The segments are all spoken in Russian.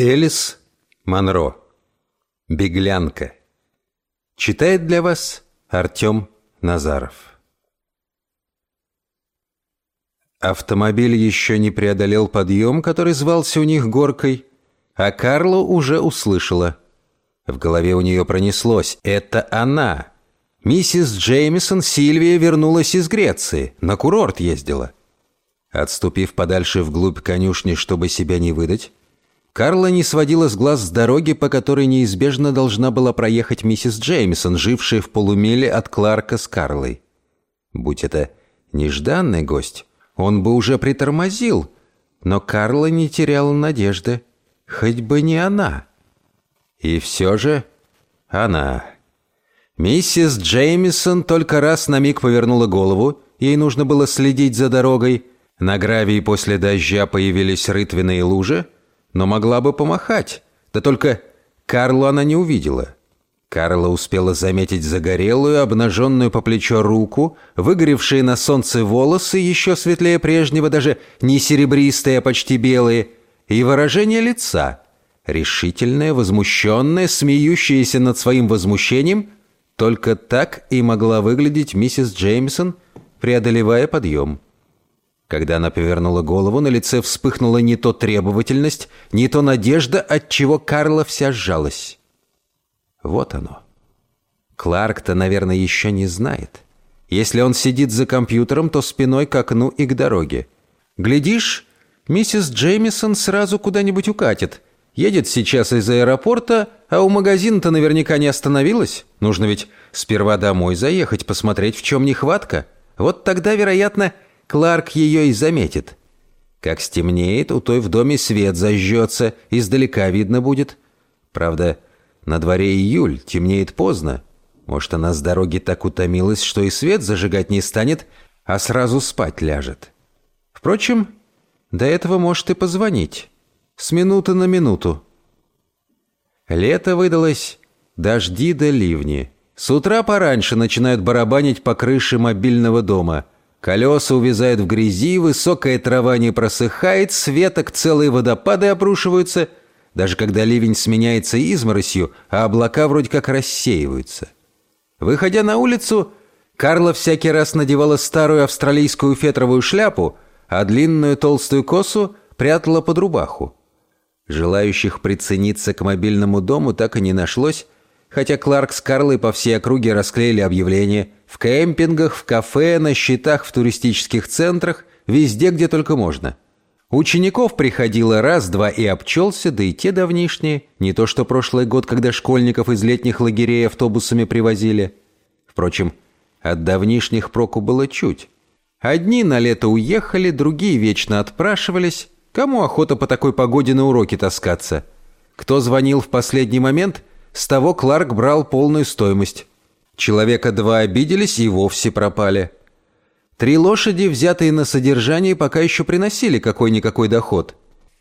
Элис Монро. Беглянка. Читает для вас Артем Назаров. Автомобиль еще не преодолел подъем, который звался у них горкой, а Карла уже услышала. В голове у нее пронеслось «Это она!» Миссис Джеймисон Сильвия вернулась из Греции, на курорт ездила. Отступив подальше вглубь конюшни, чтобы себя не выдать, Карла не сводила с глаз с дороги, по которой неизбежно должна была проехать миссис Джеймисон, жившая в полумиле от Кларка с Карлой. Будь это нежданный гость, он бы уже притормозил, но Карла не теряла надежды. Хоть бы не она. И все же она. Миссис Джеймисон только раз на миг повернула голову, ей нужно было следить за дорогой. На гравии после дождя появились рытвенные лужи, но могла бы помахать. Да только Карлу она не увидела. Карла успела заметить загорелую, обнаженную по плечо руку, выгоревшие на солнце волосы, еще светлее прежнего, даже не серебристые, а почти белые, и выражение лица, решительное, возмущенное, смеющееся над своим возмущением, только так и могла выглядеть миссис Джеймсон, преодолевая подъем. Когда она повернула голову, на лице вспыхнула не то требовательность, не то надежда, от чего Карла вся сжалась. Вот оно. Кларк-то, наверное, еще не знает. Если он сидит за компьютером, то спиной к окну и к дороге. Глядишь, миссис Джеймисон сразу куда-нибудь укатит. Едет сейчас из аэропорта, а у магазина-то наверняка не остановилась. Нужно ведь сперва домой заехать, посмотреть, в чем нехватка. Вот тогда, вероятно, Кларк ее и заметит. Как стемнеет, у той в доме свет зажжется, издалека видно будет. Правда, на дворе июль, темнеет поздно. Может, она с дороги так утомилась, что и свет зажигать не станет, а сразу спать ляжет. Впрочем, до этого может и позвонить. С минуты на минуту. Лето выдалось, дожди да ливни. С утра пораньше начинают барабанить по крыше мобильного дома – Колеса увязают в грязи, высокая трава не просыхает, с веток целые водопады обрушиваются, даже когда ливень сменяется изморосью, а облака вроде как рассеиваются. Выходя на улицу, Карла всякий раз надевала старую австралийскую фетровую шляпу, а длинную толстую косу прятала под рубаху. Желающих прицениться к мобильному дому так и не нашлось, хотя Кларк с Карлой по всей округе расклеили объявления в кемпингах, в кафе, на счетах в туристических центрах, везде, где только можно. Учеников приходило раз-два и обчелся, да и те давнишние, не то что прошлый год, когда школьников из летних лагерей автобусами привозили. Впрочем, от давнишних проку было чуть. Одни на лето уехали, другие вечно отпрашивались. Кому охота по такой погоде на уроки таскаться? Кто звонил в последний момент, с того Кларк брал полную стоимость. Человека два обиделись и вовсе пропали. Три лошади, взятые на содержание, пока еще приносили какой-никакой доход.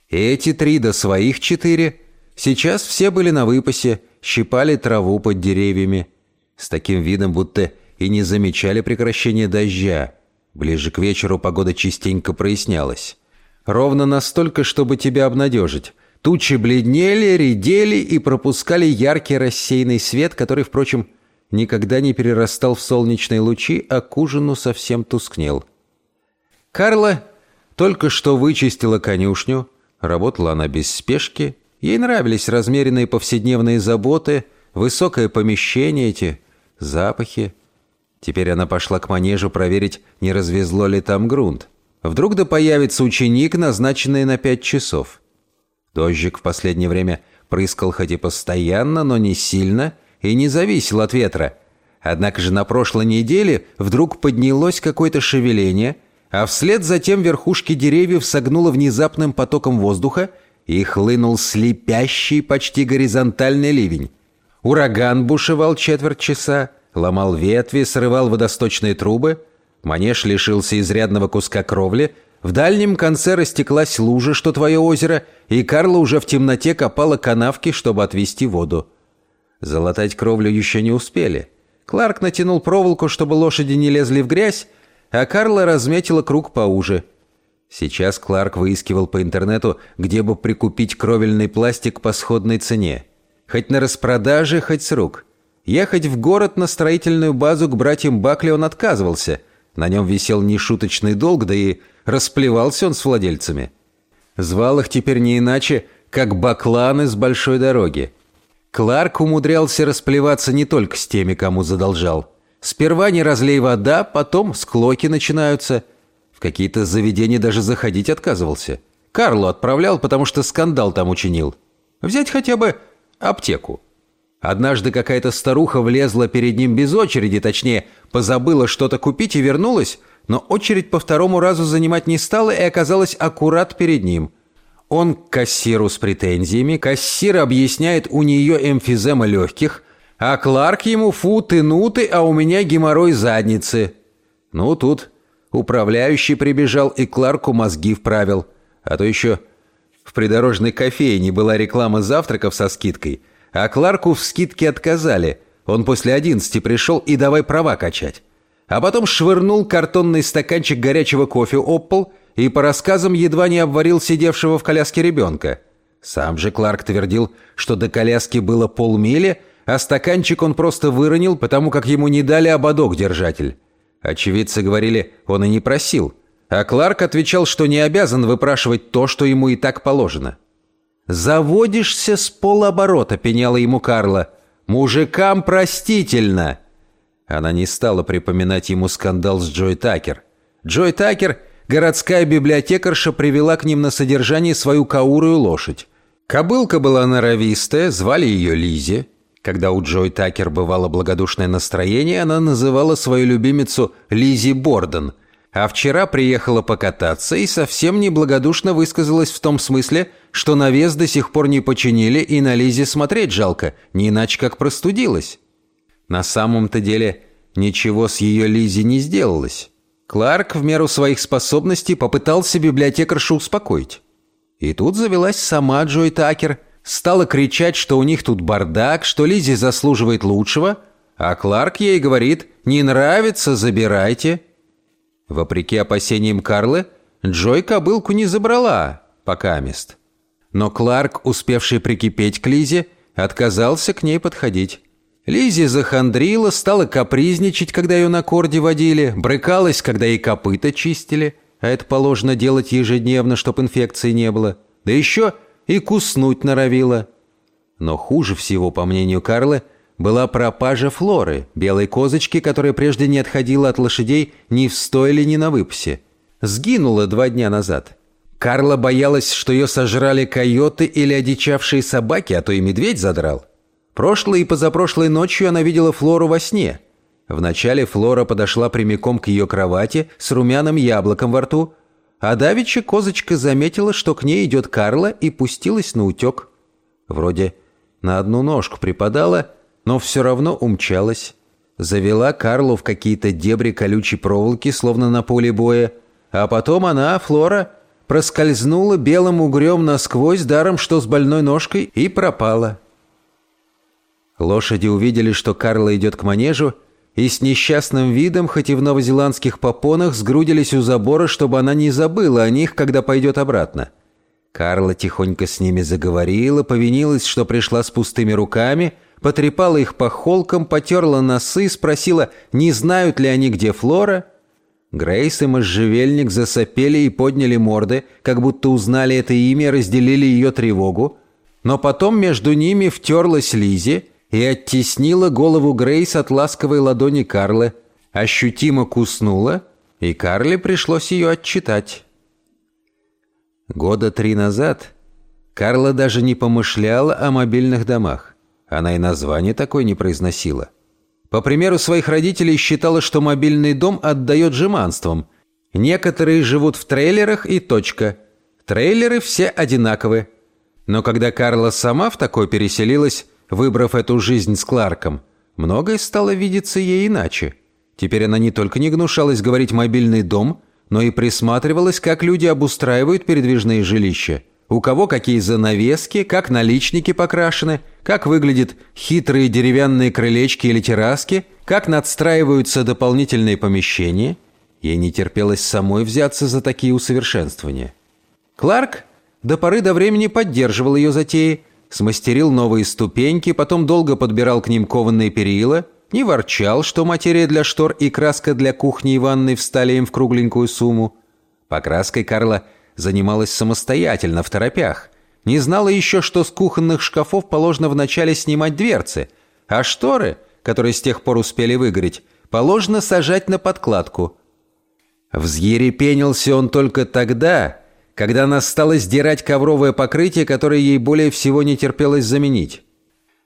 Эти три до своих четыре. Сейчас все были на выпасе, щипали траву под деревьями. С таким видом, будто и не замечали прекращения дождя. Ближе к вечеру погода частенько прояснялась. Ровно настолько, чтобы тебя обнадежить. Тучи бледнели, редели и пропускали яркий рассеянный свет, который, впрочем, никогда не перерастал в солнечные лучи, а к ужину совсем тускнел. Карла только что вычистила конюшню, работала она без спешки, ей нравились размеренные повседневные заботы, высокое помещение эти, запахи. Теперь она пошла к манежу проверить, не развезло ли там грунт. Вдруг да появится ученик, назначенный на пять часов. Дождик в последнее время прыскал хоть и постоянно, но не сильно, и не зависел от ветра. Однако же на прошлой неделе вдруг поднялось какое-то шевеление, а вслед за тем верхушки деревьев согнуло внезапным потоком воздуха и хлынул слепящий, почти горизонтальный ливень. Ураган бушевал четверть часа, ломал ветви, срывал водосточные трубы, манеж лишился изрядного куска кровли — в дальнем конце растеклась лужа, что твое озеро, и Карла уже в темноте копала канавки, чтобы отвести воду. Залатать кровлю еще не успели. Кларк натянул проволоку, чтобы лошади не лезли в грязь, а Карла разметила круг поуже. Сейчас Кларк выискивал по интернету, где бы прикупить кровельный пластик по сходной цене. Хоть на распродаже, хоть с рук. Ехать в город на строительную базу к братьям Бакли он отказывался. На нем висел нешуточный долг, да и расплевался он с владельцами. Звал их теперь не иначе, как бакланы с большой дороги. Кларк умудрялся расплеваться не только с теми, кому задолжал. Сперва не разлей вода, потом склоки начинаются. В какие-то заведения даже заходить отказывался. Карлу отправлял, потому что скандал там учинил. Взять хотя бы аптеку. Однажды какая-то старуха влезла перед ним без очереди, точнее, позабыла что-то купить и вернулась, но очередь по второму разу занимать не стала и оказалась аккурат перед ним. Он к кассиру с претензиями, кассир объясняет, у нее эмфизема легких, а Кларк ему фу ты ну ты, а у меня геморрой задницы. Ну, тут управляющий прибежал и Кларку мозги вправил. А то еще в придорожной кофейне была реклама завтраков со скидкой, а Кларку в скидке отказали. Он после одиннадцати пришел и давай права качать. А потом швырнул картонный стаканчик горячего кофе об пол – и по рассказам едва не обварил сидевшего в коляске ребенка. Сам же Кларк твердил, что до коляски было полмили, а стаканчик он просто выронил, потому как ему не дали ободок держатель. Очевидцы говорили, он и не просил. А Кларк отвечал, что не обязан выпрашивать то, что ему и так положено. «Заводишься с полоборота», — пеняла ему Карла. «Мужикам простительно». Она не стала припоминать ему скандал с Джой Такер. Джой Такер городская библиотекарша привела к ним на содержание свою каурую лошадь. Кобылка была норовистая, звали ее Лизи. Когда у Джой Такер бывало благодушное настроение, она называла свою любимицу Лизи Борден, а вчера приехала покататься и совсем неблагодушно высказалась в том смысле, что навес до сих пор не починили и на Лизи смотреть жалко, не иначе как простудилась. На самом-то деле ничего с ее Лизи не сделалось. Кларк в меру своих способностей попытался библиотекаршу успокоить. И тут завелась сама Джой Такер, стала кричать, что у них тут бардак, что Лизи заслуживает лучшего, а Кларк ей говорит «Не нравится, забирайте». Вопреки опасениям Карлы, Джой кобылку не забрала, пока мест. Но Кларк, успевший прикипеть к Лизе, отказался к ней подходить. Лизи захандрила, стала капризничать, когда ее на корде водили, брыкалась, когда ей копыта чистили, а это положено делать ежедневно, чтоб инфекции не было. Да еще и куснуть норовила. Но хуже всего, по мнению Карлы, была пропажа Флоры, белой козочки, которая прежде не отходила от лошадей ни в стойле, ни на выпасе. Сгинула два дня назад. Карла боялась, что ее сожрали койоты или одичавшие собаки, а то и медведь задрал. Прошлой и позапрошлой ночью она видела Флору во сне. Вначале Флора подошла прямиком к ее кровати с румяным яблоком во рту, а давеча козочка заметила, что к ней идет Карла и пустилась на утек. Вроде на одну ножку припадала, но все равно умчалась. Завела Карлу в какие-то дебри колючей проволоки, словно на поле боя, а потом она, Флора, проскользнула белым угрем насквозь, даром что с больной ножкой, и пропала. Лошади увидели, что Карла идет к манежу, и с несчастным видом, хоть и в новозеландских попонах, сгрудились у забора, чтобы она не забыла о них, когда пойдет обратно. Карла тихонько с ними заговорила, повинилась, что пришла с пустыми руками, потрепала их по холкам, потерла носы, спросила, не знают ли они, где Флора. Грейс и можжевельник засопели и подняли морды, как будто узнали это имя, разделили ее тревогу. Но потом между ними втерлась Лизи, и оттеснила голову Грейс от ласковой ладони Карлы, ощутимо куснула, и Карле пришлось ее отчитать. Года три назад Карла даже не помышляла о мобильных домах. Она и название такое не произносила. По примеру своих родителей считала, что мобильный дом отдает жеманством. Некоторые живут в трейлерах и точка. Трейлеры все одинаковы. Но когда Карла сама в такой переселилась, Выбрав эту жизнь с Кларком, многое стало видеться ей иначе. Теперь она не только не гнушалась говорить «мобильный дом», но и присматривалась, как люди обустраивают передвижные жилища. У кого какие занавески, как наличники покрашены, как выглядят хитрые деревянные крылечки или терраски, как надстраиваются дополнительные помещения. Ей не терпелось самой взяться за такие усовершенствования. Кларк до поры до времени поддерживал ее затеи, смастерил новые ступеньки, потом долго подбирал к ним кованные перила, не ворчал, что материя для штор и краска для кухни и ванной встали им в кругленькую сумму. Покраской Карла занималась самостоятельно, в торопях. Не знала еще, что с кухонных шкафов положено вначале снимать дверцы, а шторы, которые с тех пор успели выгореть, положено сажать на подкладку. Взъерепенился он только тогда, когда она стала сдирать ковровое покрытие, которое ей более всего не терпелось заменить.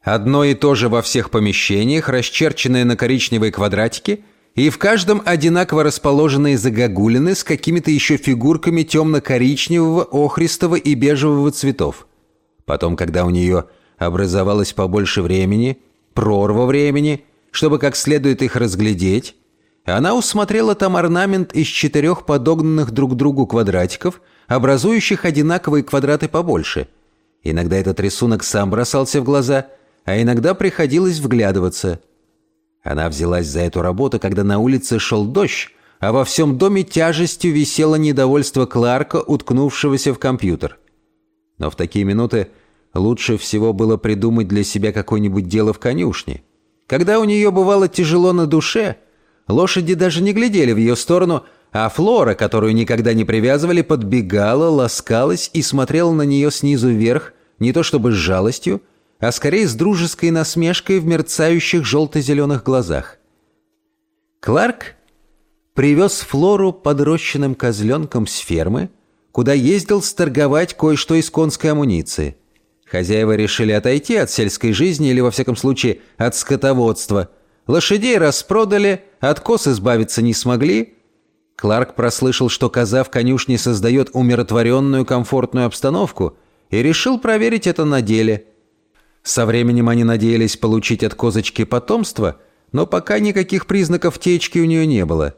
Одно и то же во всех помещениях, расчерченное на коричневые квадратики, и в каждом одинаково расположенные загогулины с какими-то еще фигурками темно-коричневого, охристого и бежевого цветов. Потом, когда у нее образовалось побольше времени, прорва времени, чтобы как следует их разглядеть, она усмотрела там орнамент из четырех подогнанных друг к другу квадратиков, образующих одинаковые квадраты побольше. Иногда этот рисунок сам бросался в глаза, а иногда приходилось вглядываться. Она взялась за эту работу, когда на улице шел дождь, а во всем доме тяжестью висело недовольство Кларка, уткнувшегося в компьютер. Но в такие минуты лучше всего было придумать для себя какое-нибудь дело в конюшне. Когда у нее бывало тяжело на душе – Лошади даже не глядели в ее сторону, а Флора, которую никогда не привязывали, подбегала, ласкалась и смотрела на нее снизу вверх, не то чтобы с жалостью, а скорее с дружеской насмешкой в мерцающих желто-зеленых глазах. Кларк привез Флору подрощенным козленком с фермы, куда ездил сторговать кое-что из конской амуниции. Хозяева решили отойти от сельской жизни или, во всяком случае, от скотоводства – Лошадей распродали, от коз избавиться не смогли. Кларк прослышал, что коза в конюшне создает умиротворенную комфортную обстановку и решил проверить это на деле. Со временем они надеялись получить от козочки потомство, но пока никаких признаков течки у нее не было.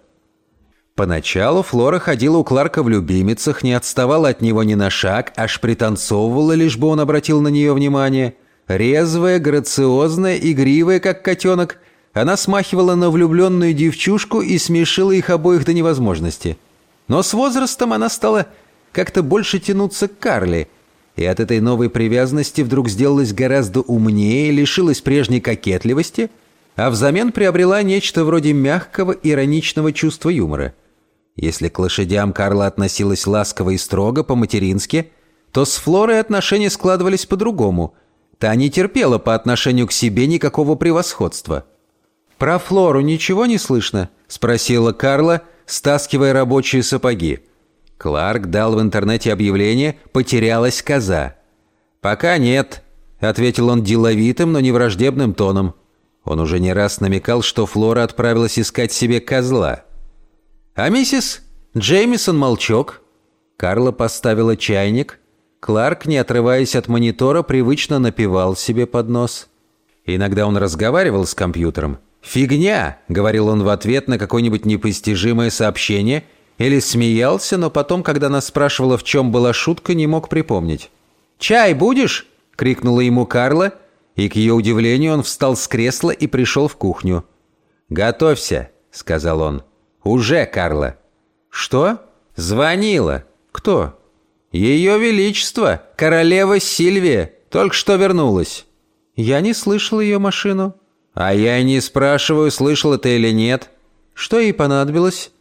Поначалу Флора ходила у Кларка в любимицах, не отставала от него ни на шаг, аж пританцовывала, лишь бы он обратил на нее внимание. Резвая, грациозная, игривая, как котенок – она смахивала на влюбленную девчушку и смешила их обоих до невозможности. Но с возрастом она стала как-то больше тянуться к Карли, и от этой новой привязанности вдруг сделалась гораздо умнее, лишилась прежней кокетливости, а взамен приобрела нечто вроде мягкого, ироничного чувства юмора. Если к лошадям Карла относилась ласково и строго, по-матерински, то с Флорой отношения складывались по-другому. Та не терпела по отношению к себе никакого превосходства – «Про Флору ничего не слышно?» – спросила Карла, стаскивая рабочие сапоги. Кларк дал в интернете объявление «Потерялась коза». «Пока нет», – ответил он деловитым, но не враждебным тоном. Он уже не раз намекал, что Флора отправилась искать себе козла. «А миссис Джеймисон молчок?» Карла поставила чайник. Кларк, не отрываясь от монитора, привычно напевал себе под нос. Иногда он разговаривал с компьютером – «Фигня!» — говорил он в ответ на какое-нибудь непостижимое сообщение, или смеялся, но потом, когда нас спрашивала, в чем была шутка, не мог припомнить. «Чай будешь?» — крикнула ему Карла, и, к ее удивлению, он встал с кресла и пришел в кухню. «Готовься», — сказал он. «Уже, Карла». «Что?» «Звонила». «Кто?» «Ее Величество, королева Сильвия, только что вернулась». «Я не слышал ее машину». «А я не спрашиваю, слышал ты или нет. Что ей понадобилось?»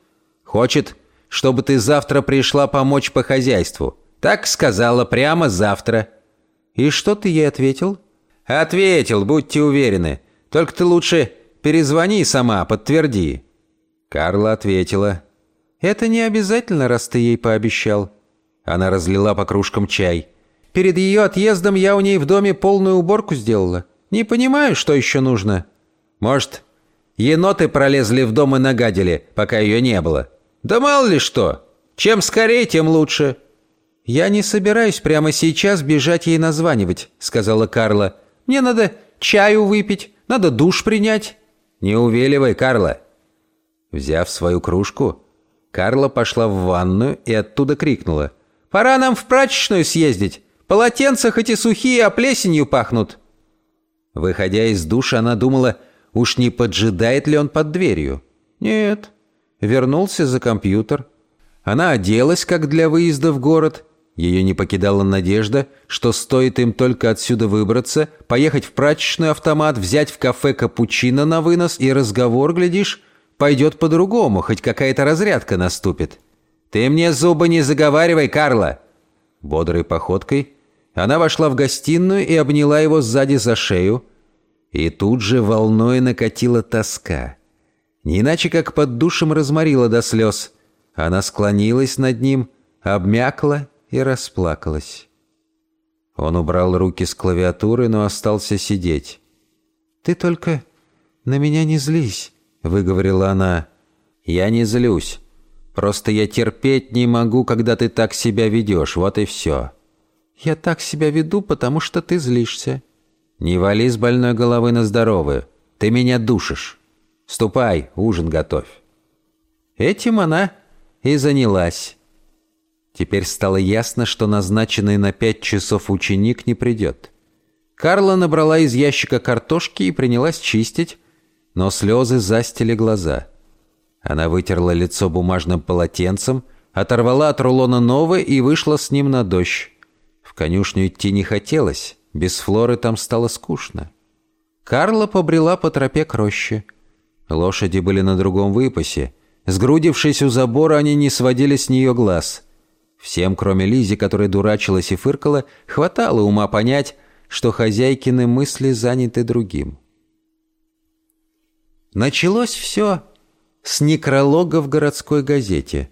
«Хочет, чтобы ты завтра пришла помочь по хозяйству. Так сказала, прямо завтра». «И что ты ей ответил?» «Ответил, будьте уверены. Только ты лучше перезвони сама, подтверди». Карла ответила. «Это не обязательно, раз ты ей пообещал». Она разлила по кружкам чай. «Перед ее отъездом я у ней в доме полную уборку сделала. Не понимаю, что еще нужно. Может, еноты пролезли в дом и нагадили, пока ее не было. Да мало ли что. Чем скорее, тем лучше. Я не собираюсь прямо сейчас бежать ей названивать, сказала Карла. Мне надо чаю выпить, надо душ принять. Не увеливай, Карла. Взяв свою кружку, Карла пошла в ванную и оттуда крикнула. «Пора нам в прачечную съездить. Полотенца хоть и сухие, а плесенью пахнут». Выходя из душа, она думала, уж не поджидает ли он под дверью. Нет, вернулся за компьютер. Она оделась, как для выезда в город. Ее не покидала надежда, что стоит им только отсюда выбраться, поехать в прачечный автомат, взять в кафе капучино на вынос, и разговор, глядишь, пойдет по-другому, хоть какая-то разрядка наступит. «Ты мне зубы не заговаривай, Карла!» Бодрой походкой она вошла в гостиную и обняла его сзади за шею. И тут же волной накатила тоска. Не иначе, как под душем разморила до слез. Она склонилась над ним, обмякла и расплакалась. Он убрал руки с клавиатуры, но остался сидеть. «Ты только на меня не злись», — выговорила она. «Я не злюсь. Просто я терпеть не могу, когда ты так себя ведешь, вот и все». «Я так себя веду, потому что ты злишься». «Не вали с больной головы на здоровую. Ты меня душишь. Ступай, ужин готовь». Этим она и занялась. Теперь стало ясно, что назначенный на пять часов ученик не придет. Карла набрала из ящика картошки и принялась чистить, но слезы застили глаза. Она вытерла лицо бумажным полотенцем, оторвала от рулона новый и вышла с ним на дождь. В конюшню идти не хотелось, без Флоры там стало скучно. Карла побрела по тропе к роще. Лошади были на другом выпасе. Сгрудившись у забора, они не сводили с нее глаз. Всем, кроме Лизи, которая дурачилась и фыркала, хватало ума понять, что хозяйкины мысли заняты другим. Началось все с некролога в городской газете.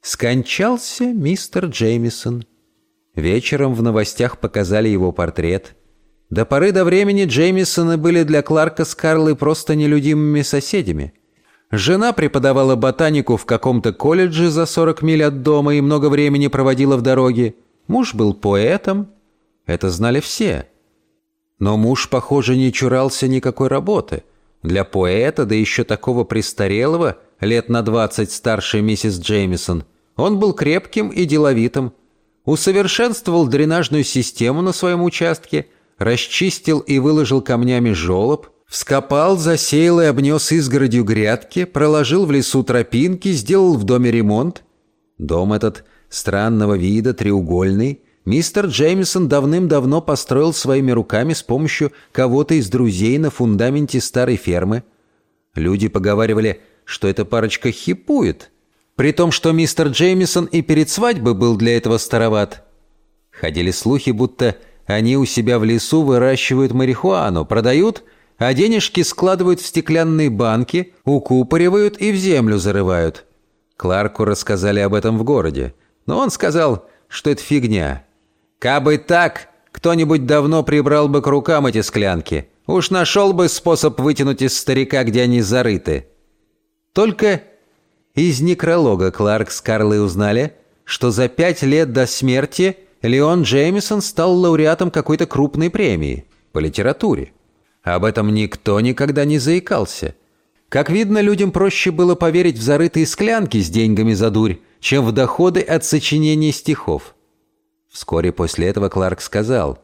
Скончался мистер Джеймисон. Вечером в новостях показали его портрет. До поры до времени Джеймисоны были для Кларка с Карлой просто нелюдимыми соседями. Жена преподавала ботанику в каком-то колледже за 40 миль от дома и много времени проводила в дороге. Муж был поэтом. Это знали все. Но муж, похоже, не чурался никакой работы. Для поэта, да еще такого престарелого, лет на 20 старше миссис Джеймисон, он был крепким и деловитым усовершенствовал дренажную систему на своем участке, расчистил и выложил камнями желоб, вскопал, засеял и обнес изгородью грядки, проложил в лесу тропинки, сделал в доме ремонт. Дом этот странного вида, треугольный, мистер Джеймисон давным-давно построил своими руками с помощью кого-то из друзей на фундаменте старой фермы. Люди поговаривали, что эта парочка хипует – при том, что мистер Джеймисон и перед свадьбой был для этого староват. Ходили слухи, будто они у себя в лесу выращивают марихуану, продают, а денежки складывают в стеклянные банки, укупоривают и в землю зарывают. Кларку рассказали об этом в городе, но он сказал, что это фигня. «Кабы так, кто-нибудь давно прибрал бы к рукам эти склянки. Уж нашел бы способ вытянуть из старика, где они зарыты». Только из некролога Кларк с Карлой узнали, что за пять лет до смерти Леон Джеймисон стал лауреатом какой-то крупной премии по литературе. Об этом никто никогда не заикался. Как видно, людям проще было поверить в зарытые склянки с деньгами за дурь, чем в доходы от сочинений стихов. Вскоре после этого Кларк сказал,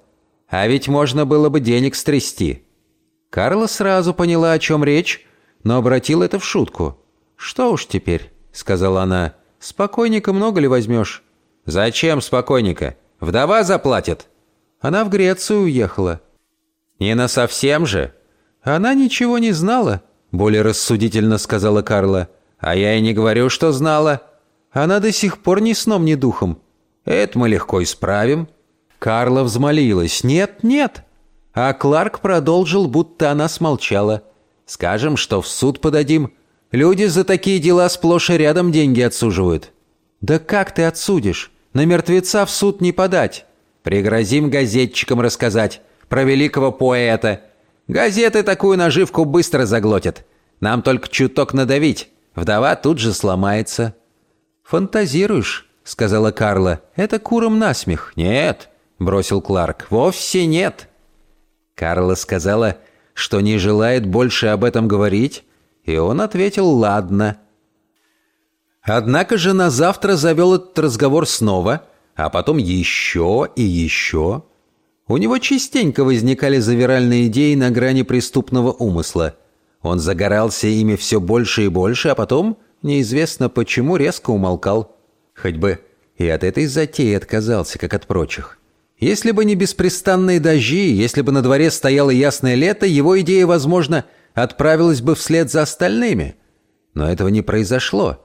«А ведь можно было бы денег стрясти». Карла сразу поняла, о чем речь, но обратила это в шутку – «Что уж теперь», — сказала она, — «спокойника много ли возьмешь?» «Зачем спокойника? Вдова заплатит». Она в Грецию уехала. «Не на совсем же?» «Она ничего не знала», — более рассудительно сказала Карла. «А я и не говорю, что знала. Она до сих пор ни сном, ни духом. Это мы легко исправим». Карла взмолилась. «Нет, нет». А Кларк продолжил, будто она смолчала. «Скажем, что в суд подадим, Люди за такие дела сплошь и рядом деньги отсуживают». «Да как ты отсудишь? На мертвеца в суд не подать». «Пригрозим газетчикам рассказать. Про великого поэта. Газеты такую наживку быстро заглотят. Нам только чуток надавить. Вдова тут же сломается». «Фантазируешь», — сказала Карла. «Это куром насмех». «Нет», — бросил Кларк. «Вовсе нет». Карла сказала, что не желает больше об этом говорить, и он ответил «ладно». Однако же на завтра завел этот разговор снова, а потом еще и еще. У него частенько возникали завиральные идеи на грани преступного умысла. Он загорался ими все больше и больше, а потом неизвестно почему, резко умолкал. Хоть бы и от этой затеи отказался, как от прочих. Если бы не беспрестанные дожди, если бы на дворе стояло ясное лето, его идея, возможно, отправилась бы вслед за остальными. Но этого не произошло.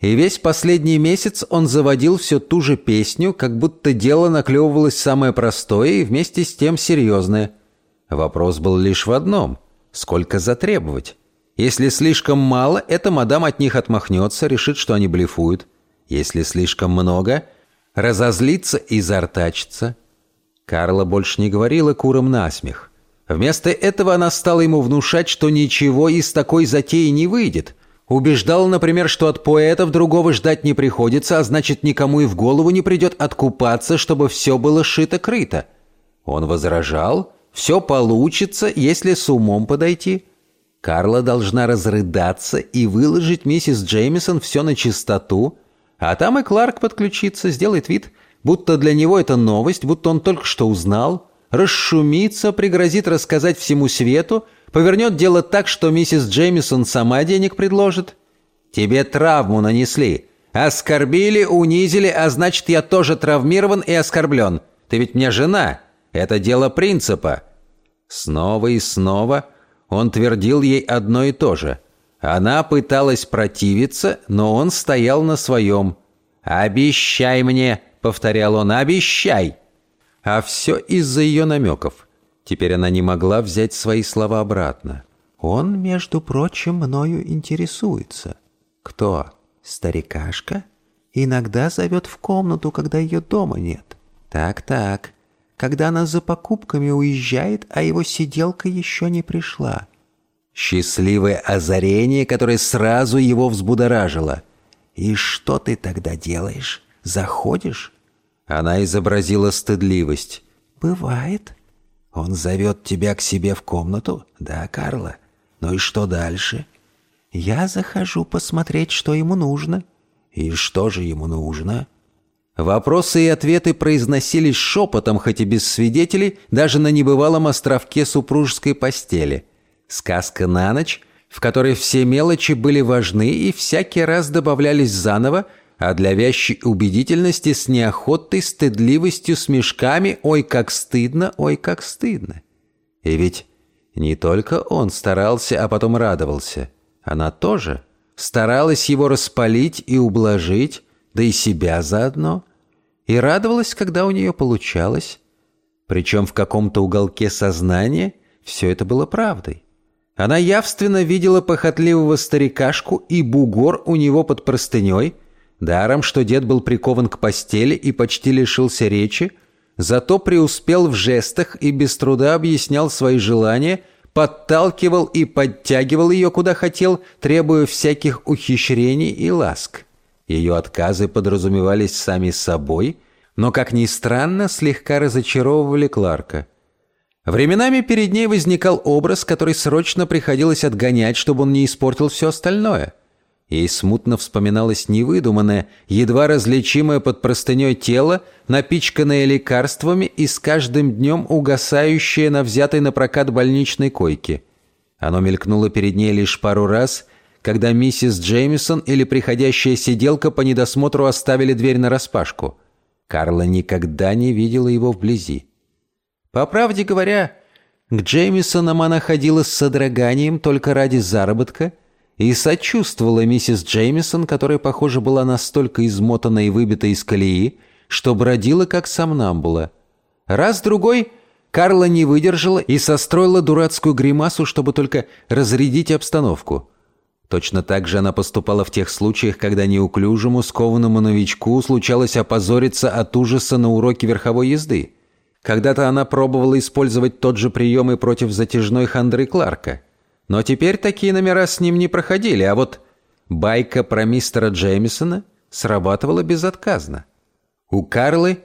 И весь последний месяц он заводил все ту же песню, как будто дело наклевывалось самое простое и вместе с тем серьезное. Вопрос был лишь в одном – сколько затребовать? Если слишком мало, эта мадам от них отмахнется, решит, что они блефуют. Если слишком много, разозлится и зартачится. Карла больше не говорила курам насмех. Вместо этого она стала ему внушать, что ничего из такой затеи не выйдет. Убеждала, например, что от поэтов другого ждать не приходится, а значит, никому и в голову не придет откупаться, чтобы все было шито-крыто. Он возражал, все получится, если с умом подойти. Карла должна разрыдаться и выложить миссис Джеймисон все на чистоту, а там и Кларк подключится, сделает вид, будто для него это новость, будто он только что узнал, расшумится, пригрозит рассказать всему свету, повернет дело так, что миссис Джеймисон сама денег предложит. Тебе травму нанесли. Оскорбили, унизили, а значит, я тоже травмирован и оскорблен. Ты ведь мне жена. Это дело принципа. Снова и снова он твердил ей одно и то же. Она пыталась противиться, но он стоял на своем. «Обещай мне», — повторял он, — «обещай». А все из-за ее намеков. Теперь она не могла взять свои слова обратно. «Он, между прочим, мною интересуется». «Кто? Старикашка?» «Иногда зовет в комнату, когда ее дома нет». «Так-так когда она за покупками уезжает, а его сиделка еще не пришла. Счастливое озарение, которое сразу его взбудоражило. «И что ты тогда делаешь? Заходишь?» Она изобразила стыдливость. «Бывает. Он зовет тебя к себе в комнату, да, Карла? Ну и что дальше?» «Я захожу посмотреть, что ему нужно». «И что же ему нужно?» Вопросы и ответы произносились шепотом, хоть и без свидетелей, даже на небывалом островке супружеской постели. Сказка на ночь, в которой все мелочи были важны и всякий раз добавлялись заново, а для вящей убедительности с неохотой, стыдливостью, смешками «Ой, как стыдно! Ой, как стыдно!» И ведь не только он старался, а потом радовался. Она тоже старалась его распалить и ублажить, да и себя заодно, и радовалась, когда у нее получалось. Причем в каком-то уголке сознания все это было правдой. Она явственно видела похотливого старикашку и бугор у него под простыней, даром, что дед был прикован к постели и почти лишился речи, зато преуспел в жестах и без труда объяснял свои желания, подталкивал и подтягивал ее куда хотел, требуя всяких ухищрений и ласк. Ее отказы подразумевались сами собой, но, как ни странно, слегка разочаровывали Кларка. Временами перед ней возникал образ, который срочно приходилось отгонять, чтобы он не испортил все остальное. Ей смутно вспоминалось невыдуманное, едва различимое под простыней тело, напичканное лекарствами и с каждым днем угасающее на взятой на прокат больничной койке. Оно мелькнуло перед ней лишь пару раз когда миссис Джеймисон или приходящая сиделка по недосмотру оставили дверь нараспашку. Карла никогда не видела его вблизи. По правде говоря, к Джеймисонам она ходила с содроганием только ради заработка и сочувствовала миссис Джеймисон, которая, похоже, была настолько измотана и выбита из колеи, что бродила как сомнамбула. Раз-другой Карла не выдержала и состроила дурацкую гримасу, чтобы только разрядить обстановку. Точно так же она поступала в тех случаях, когда неуклюжему, скованному новичку случалось опозориться от ужаса на уроке верховой езды. Когда-то она пробовала использовать тот же прием и против затяжной хандры Кларка. Но теперь такие номера с ним не проходили, а вот байка про мистера Джеймисона срабатывала безотказно. У Карлы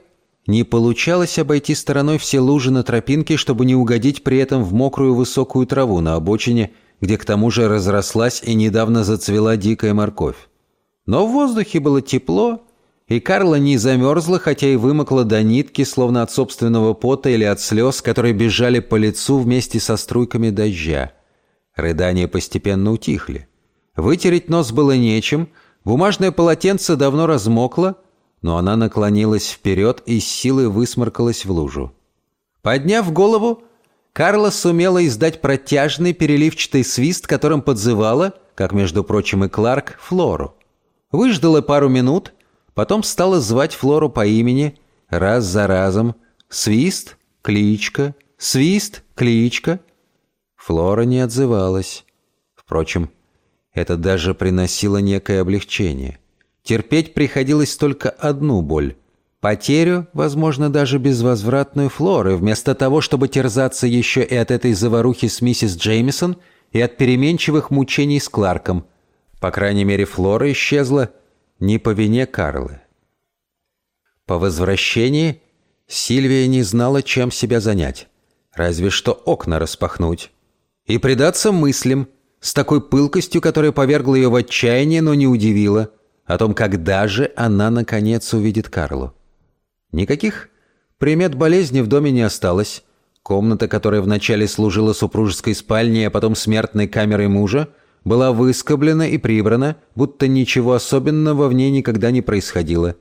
не получалось обойти стороной все лужи на тропинке, чтобы не угодить при этом в мокрую высокую траву на обочине – где к тому же разрослась и недавно зацвела дикая морковь. Но в воздухе было тепло, и Карла не замерзла, хотя и вымокла до нитки, словно от собственного пота или от слез, которые бежали по лицу вместе со струйками дождя. Рыдания постепенно утихли. Вытереть нос было нечем, бумажное полотенце давно размокло, но она наклонилась вперед и с силой высморкалась в лужу. Подняв голову, Карла сумела издать протяжный переливчатый свист, которым подзывала, как, между прочим, и Кларк, Флору. Выждала пару минут, потом стала звать Флору по имени, раз за разом. Свист, кличка, свист, кличка. Флора не отзывалась. Впрочем, это даже приносило некое облегчение. Терпеть приходилось только одну боль. Потерю, возможно, даже безвозвратную Флоры, вместо того, чтобы терзаться еще и от этой заварухи с миссис Джеймисон и от переменчивых мучений с Кларком. По крайней мере, Флора исчезла не по вине Карлы. По возвращении Сильвия не знала, чем себя занять. Разве что окна распахнуть. И предаться мыслям, с такой пылкостью, которая повергла ее в отчаяние, но не удивила, о том, когда же она, наконец, увидит Карлу. Никаких примет болезни в доме не осталось. Комната, которая вначале служила супружеской спальней, а потом смертной камерой мужа, была выскоблена и прибрана, будто ничего особенного в ней никогда не происходило.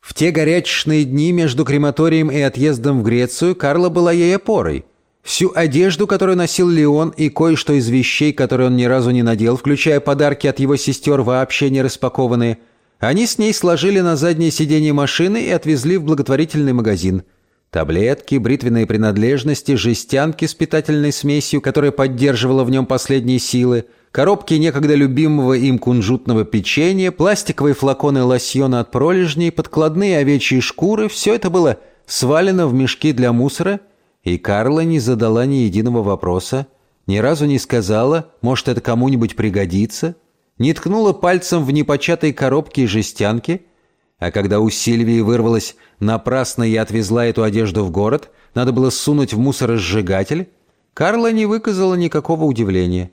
В те горячечные дни между крематорием и отъездом в Грецию Карла была ей опорой – Всю одежду, которую носил Леон, и кое-что из вещей, которые он ни разу не надел, включая подарки от его сестер, вообще не распакованные, они с ней сложили на заднее сиденье машины и отвезли в благотворительный магазин. Таблетки, бритвенные принадлежности, жестянки с питательной смесью, которая поддерживала в нем последние силы, коробки некогда любимого им кунжутного печенья, пластиковые флаконы лосьона от пролежней, подкладные овечьи шкуры – все это было свалено в мешки для мусора – и Карла не задала ни единого вопроса, ни разу не сказала, может, это кому-нибудь пригодится, не ткнула пальцем в непочатой коробке и жестянке, а когда у Сильвии вырвалось «напрасно я отвезла эту одежду в город», надо было сунуть в мусоросжигатель, Карла не выказала никакого удивления.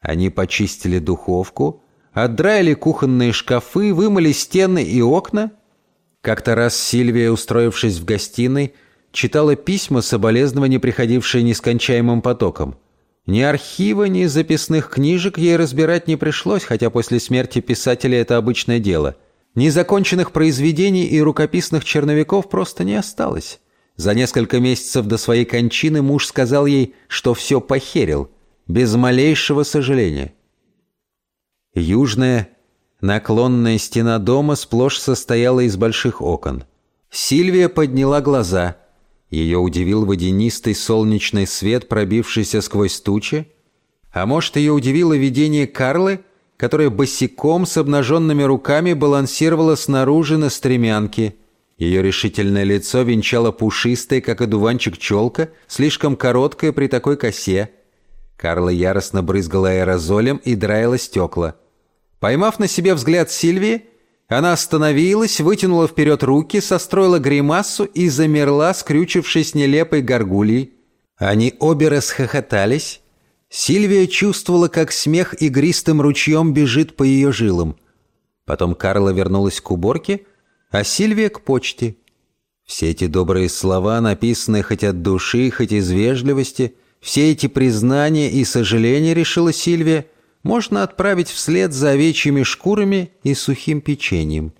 Они почистили духовку, отдраили кухонные шкафы, вымыли стены и окна. Как-то раз Сильвия, устроившись в гостиной, читала письма, соболезнования, приходившие нескончаемым потоком. Ни архива, ни записных книжек ей разбирать не пришлось, хотя после смерти писателя это обычное дело. Незаконченных произведений и рукописных черновиков просто не осталось. За несколько месяцев до своей кончины муж сказал ей, что все похерил, без малейшего сожаления. Южная, наклонная стена дома сплошь состояла из больших окон. Сильвия подняла глаза – ее удивил водянистый солнечный свет, пробившийся сквозь тучи. А может, ее удивило видение Карлы, которая босиком с обнаженными руками балансировала снаружи на стремянке. Ее решительное лицо венчало пушистое, как одуванчик челка, слишком короткая при такой косе. Карла яростно брызгала аэрозолем и драила стекла. Поймав на себе взгляд Сильвии, она остановилась, вытянула вперед руки, состроила гримасу и замерла, скрючившись нелепой горгульей. Они обе расхохотались. Сильвия чувствовала, как смех игристым ручьем бежит по ее жилам. Потом Карла вернулась к уборке, а Сильвия к почте. Все эти добрые слова, написанные хоть от души, хоть из вежливости, все эти признания и сожаления, решила Сильвия – можно отправить вслед за овечьими шкурами и сухим печеньем.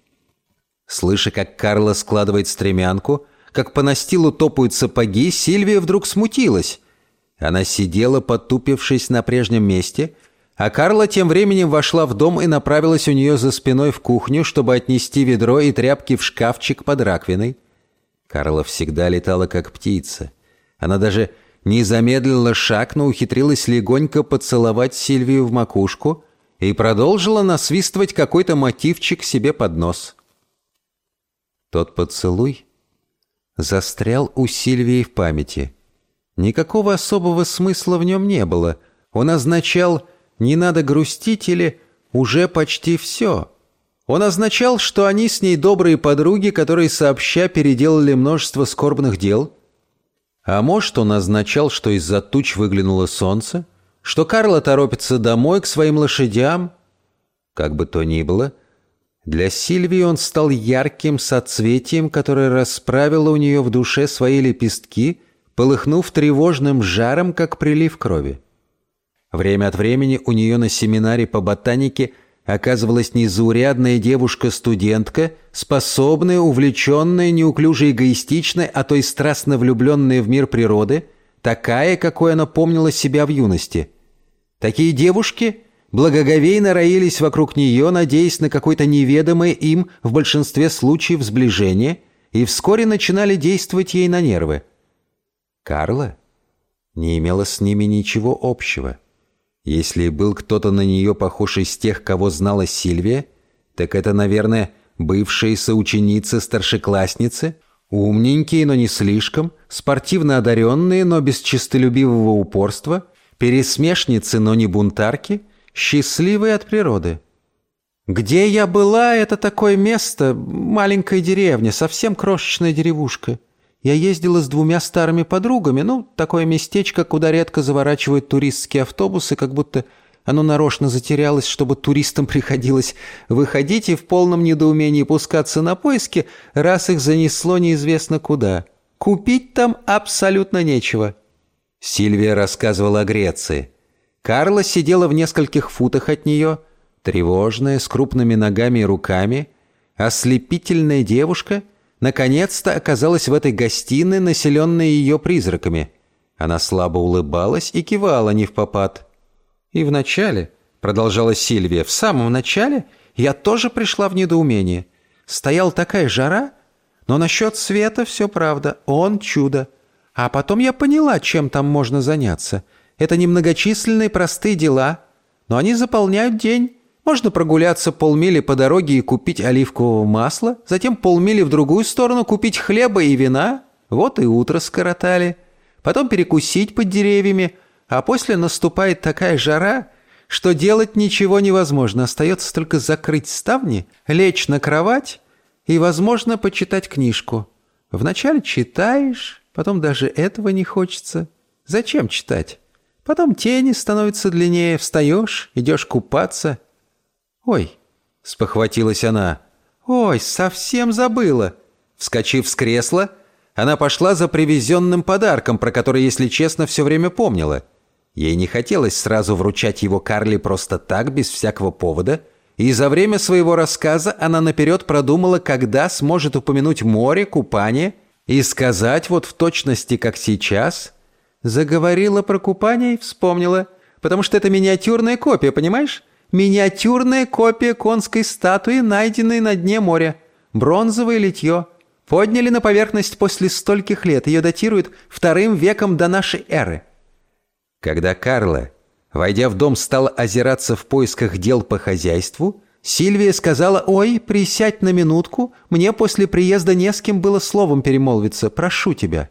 Слыша, как Карла складывает стремянку, как по настилу топают сапоги, Сильвия вдруг смутилась. Она сидела, потупившись на прежнем месте, а Карла тем временем вошла в дом и направилась у нее за спиной в кухню, чтобы отнести ведро и тряпки в шкафчик под раковиной. Карла всегда летала как птица. Она даже не замедлила шаг, но ухитрилась легонько поцеловать Сильвию в макушку и продолжила насвистывать какой-то мотивчик себе под нос. Тот поцелуй застрял у Сильвии в памяти. Никакого особого смысла в нем не было. Он означал «не надо грустить» или «уже почти все». Он означал, что они с ней добрые подруги, которые сообща переделали множество скорбных дел – а может, он означал, что из-за туч выглянуло солнце? Что Карла торопится домой к своим лошадям? Как бы то ни было, для Сильвии он стал ярким соцветием, которое расправило у нее в душе свои лепестки, полыхнув тревожным жаром, как прилив крови. Время от времени у нее на семинаре по ботанике оказывалась незаурядная девушка-студентка, способная, увлеченная, неуклюже эгоистичная, а то и страстно влюбленная в мир природы, такая, какой она помнила себя в юности. Такие девушки благоговейно роились вокруг нее, надеясь на какое-то неведомое им в большинстве случаев сближение, и вскоре начинали действовать ей на нервы. Карла не имела с ними ничего общего – если был кто-то на нее похож из тех, кого знала Сильвия, так это, наверное, бывшие соученицы-старшеклассницы, умненькие, но не слишком, спортивно одаренные, но без честолюбивого упорства, пересмешницы, но не бунтарки, счастливые от природы. Где я была, это такое место, маленькая деревня, совсем крошечная деревушка. Я ездила с двумя старыми подругами, ну, такое местечко, куда редко заворачивают туристские автобусы, как будто оно нарочно затерялось, чтобы туристам приходилось выходить и в полном недоумении пускаться на поиски, раз их занесло неизвестно куда. Купить там абсолютно нечего. Сильвия рассказывала о Греции. Карла сидела в нескольких футах от нее, тревожная, с крупными ногами и руками, ослепительная девушка — наконец-то оказалась в этой гостиной, населенной ее призраками. Она слабо улыбалась и кивала не в попад. «И вначале», — продолжала Сильвия, — «в самом начале я тоже пришла в недоумение. Стояла такая жара, но насчет света все правда, он чудо. А потом я поняла, чем там можно заняться. Это немногочисленные простые дела, но они заполняют день». Можно прогуляться полмили по дороге и купить оливкового масла, затем полмили в другую сторону купить хлеба и вина. Вот и утро скоротали. Потом перекусить под деревьями, а после наступает такая жара, что делать ничего невозможно. Остается только закрыть ставни, лечь на кровать и, возможно, почитать книжку. Вначале читаешь, потом даже этого не хочется. Зачем читать? Потом тени становятся длиннее, встаешь, идешь купаться – «Ой!» — спохватилась она. «Ой, совсем забыла!» Вскочив с кресла, она пошла за привезенным подарком, про который, если честно, все время помнила. Ей не хотелось сразу вручать его Карли просто так, без всякого повода, и за время своего рассказа она наперед продумала, когда сможет упомянуть море, купание, и сказать вот в точности, как сейчас. Заговорила про купание и вспомнила, потому что это миниатюрная копия, понимаешь? Миниатюрная копия конской статуи, найденной на дне моря. Бронзовое литье. Подняли на поверхность после стольких лет. Ее датируют вторым веком до нашей эры. Когда Карла, войдя в дом, стала озираться в поисках дел по хозяйству, Сильвия сказала, «Ой, присядь на минутку, мне после приезда не с кем было словом перемолвиться, прошу тебя».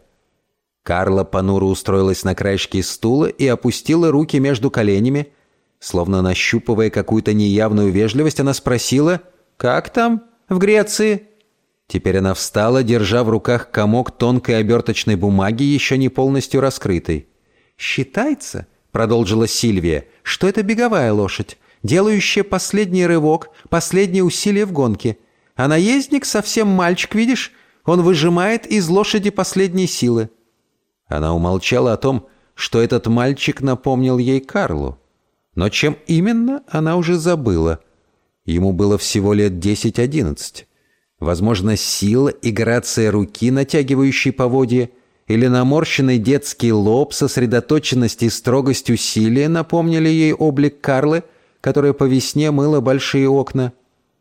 Карла понуро устроилась на краешке стула и опустила руки между коленями, Словно нащупывая какую-то неявную вежливость, она спросила «Как там? В Греции?» Теперь она встала, держа в руках комок тонкой оберточной бумаги, еще не полностью раскрытой. «Считается, — продолжила Сильвия, — что это беговая лошадь, делающая последний рывок, последнее усилие в гонке. А наездник совсем мальчик, видишь? Он выжимает из лошади последние силы». Она умолчала о том, что этот мальчик напомнил ей Карлу. Но чем именно, она уже забыла. Ему было всего лет 10-11. Возможно, сила и грация руки, натягивающей поводья, или наморщенный детский лоб, сосредоточенность и строгость усилия напомнили ей облик Карлы, которая по весне мыла большие окна.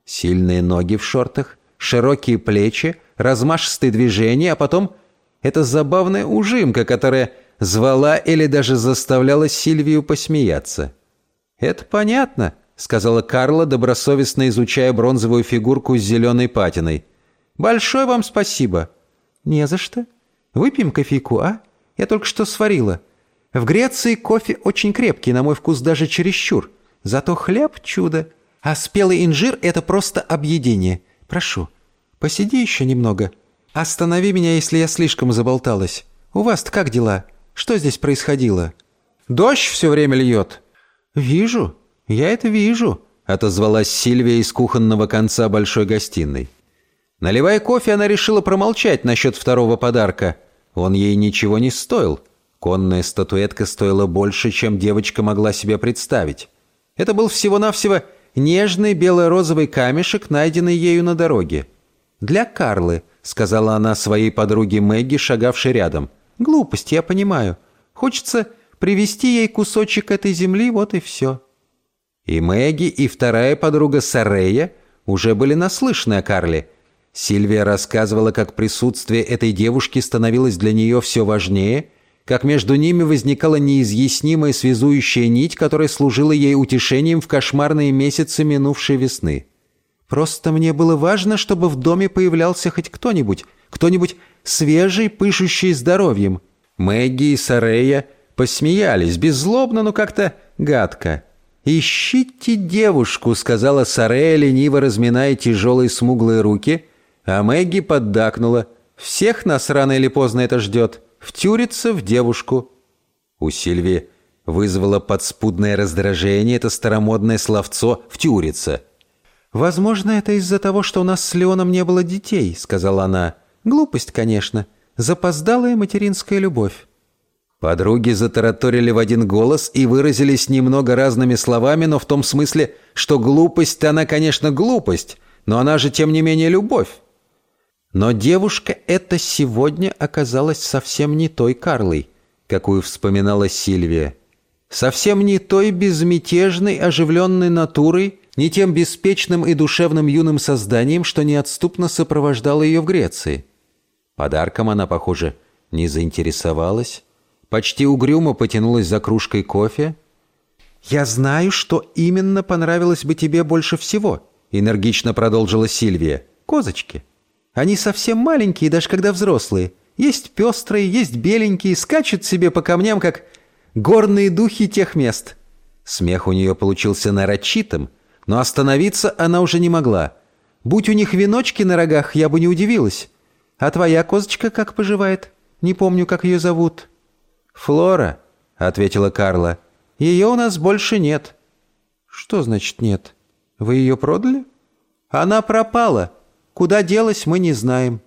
Сильные ноги в шортах, широкие плечи, размашистые движения, а потом эта забавная ужимка, которая звала или даже заставляла Сильвию посмеяться. «Это понятно», — сказала Карла, добросовестно изучая бронзовую фигурку с зеленой патиной. «Большое вам спасибо». «Не за что. Выпьем кофейку, а? Я только что сварила. В Греции кофе очень крепкий, на мой вкус даже чересчур. Зато хлеб — чудо. А спелый инжир — это просто объедение. Прошу, посиди еще немного. Останови меня, если я слишком заболталась. У вас-то как дела? Что здесь происходило?» «Дождь все время льет», «Вижу, я это вижу», — отозвалась Сильвия из кухонного конца большой гостиной. Наливая кофе, она решила промолчать насчет второго подарка. Он ей ничего не стоил. Конная статуэтка стоила больше, чем девочка могла себе представить. Это был всего-навсего нежный бело-розовый камешек, найденный ею на дороге. «Для Карлы», — сказала она своей подруге Мэгги, шагавшей рядом. «Глупость, я понимаю. Хочется привезти ей кусочек этой земли, вот и все». И Мэгги, и вторая подруга Сарея уже были наслышаны о Карле. Сильвия рассказывала, как присутствие этой девушки становилось для нее все важнее — как между ними возникала неизъяснимая связующая нить, которая служила ей утешением в кошмарные месяцы минувшей весны. «Просто мне было важно, чтобы в доме появлялся хоть кто-нибудь, кто-нибудь свежий, пышущий здоровьем». Мэгги и Сарея посмеялись, беззлобно, но как-то гадко. «Ищите девушку», — сказала Сарея, лениво разминая тяжелые смуглые руки, а Мэгги поддакнула. «Всех нас рано или поздно это ждет» втюриться в девушку». У Сильви вызвало подспудное раздражение это старомодное словцо «втюриться». «Возможно, это из-за того, что у нас с Леоном не было детей», — сказала она. «Глупость, конечно. Запоздалая материнская любовь». Подруги затараторили в один голос и выразились немного разными словами, но в том смысле, что глупость-то она, конечно, глупость, но она же, тем не менее, любовь. Но девушка эта сегодня оказалась совсем не той Карлой, какую вспоминала Сильвия. Совсем не той безмятежной, оживленной натурой, не тем беспечным и душевным юным созданием, что неотступно сопровождало ее в Греции. Подарком она, похоже, не заинтересовалась, почти угрюмо потянулась за кружкой кофе. «Я знаю, что именно понравилось бы тебе больше всего», — энергично продолжила Сильвия. «Козочки». Они совсем маленькие, даже когда взрослые. Есть пестрые, есть беленькие, скачут себе по камням, как горные духи тех мест». Смех у нее получился нарочитым, но остановиться она уже не могла. Будь у них веночки на рогах, я бы не удивилась. А твоя козочка как поживает? Не помню, как ее зовут». «Флора», — ответила Карла. «Ее у нас больше нет». «Что значит нет? Вы ее продали?» «Она пропала», Куда делась, мы не знаем».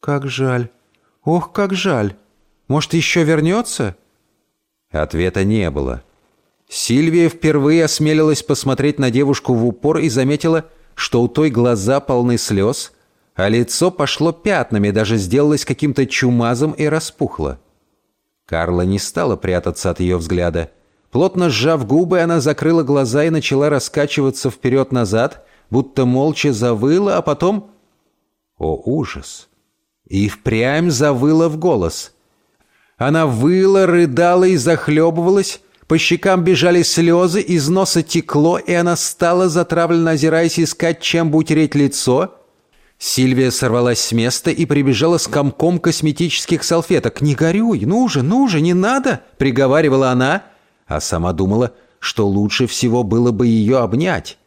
«Как жаль. Ох, как жаль. Может, еще вернется?» Ответа не было. Сильвия впервые осмелилась посмотреть на девушку в упор и заметила, что у той глаза полны слез, а лицо пошло пятнами, даже сделалось каким-то чумазом и распухло. Карла не стала прятаться от ее взгляда. Плотно сжав губы, она закрыла глаза и начала раскачиваться вперед-назад, будто молча завыла, а потом... О, ужас! И впрямь завыла в голос. Она выла, рыдала и захлебывалась, по щекам бежали слезы, из носа текло, и она стала, затравленно озираясь, искать, чем бы утереть лицо. Сильвия сорвалась с места и прибежала с комком косметических салфеток. «Не горюй, ну же, ну же, не надо!» — приговаривала она, а сама думала, что лучше всего было бы ее обнять.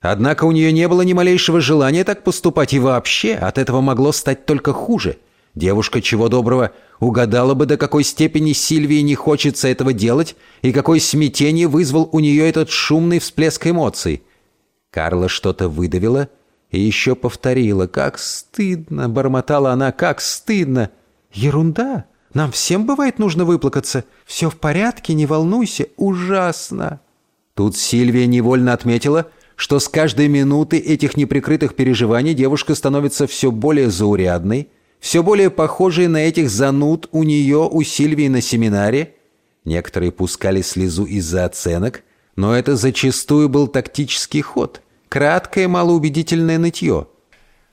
Однако у нее не было ни малейшего желания так поступать, и вообще от этого могло стать только хуже. Девушка, чего доброго, угадала бы, до какой степени Сильвии не хочется этого делать, и какое смятение вызвал у нее этот шумный всплеск эмоций. Карла что-то выдавила и еще повторила. «Как стыдно!» — бормотала она. «Как стыдно!» «Ерунда! Нам всем бывает нужно выплакаться. Все в порядке, не волнуйся. Ужасно!» Тут Сильвия невольно отметила — что с каждой минуты этих неприкрытых переживаний девушка становится все более заурядной, все более похожей на этих зануд у нее, у Сильвии на семинаре. Некоторые пускали слезу из-за оценок, но это зачастую был тактический ход, краткое малоубедительное нытье.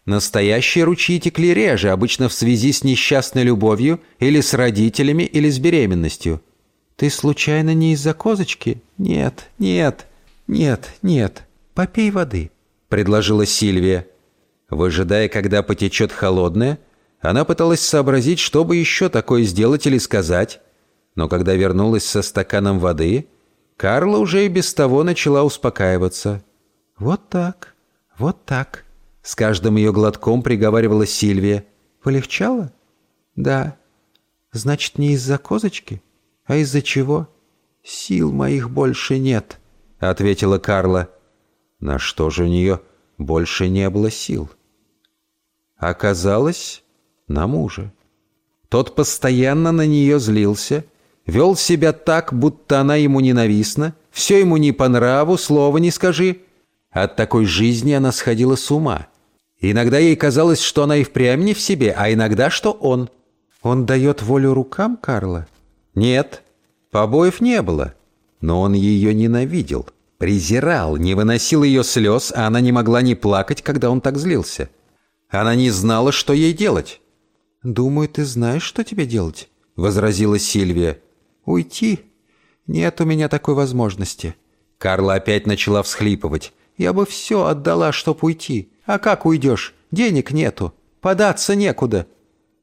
Настоящие ручьи текли реже, обычно в связи с несчастной любовью или с родителями, или с беременностью. «Ты случайно не из-за козочки?» «Нет, нет, нет, нет». «Попей воды», — предложила Сильвия. Выжидая, когда потечет холодное, она пыталась сообразить, что бы еще такое сделать или сказать. Но когда вернулась со стаканом воды, Карла уже и без того начала успокаиваться. «Вот так, вот так», — с каждым ее глотком приговаривала Сильвия. «Полегчало?» «Да». «Значит, не из-за козочки? А из-за чего?» «Сил моих больше нет», — ответила Карла. На что же у нее больше не было сил? Оказалось, на мужа. Тот постоянно на нее злился, вел себя так, будто она ему ненавистна, все ему не по нраву, слова не скажи. От такой жизни она сходила с ума. Иногда ей казалось, что она и впрямь не в себе, а иногда, что он. Он дает волю рукам Карла? Нет, побоев не было. Но он ее ненавидел, презирал, не выносил ее слез, а она не могла не плакать, когда он так злился. Она не знала, что ей делать. «Думаю, ты знаешь, что тебе делать?» — возразила Сильвия. «Уйти? Нет у меня такой возможности». Карла опять начала всхлипывать. «Я бы все отдала, чтоб уйти. А как уйдешь? Денег нету. Податься некуда».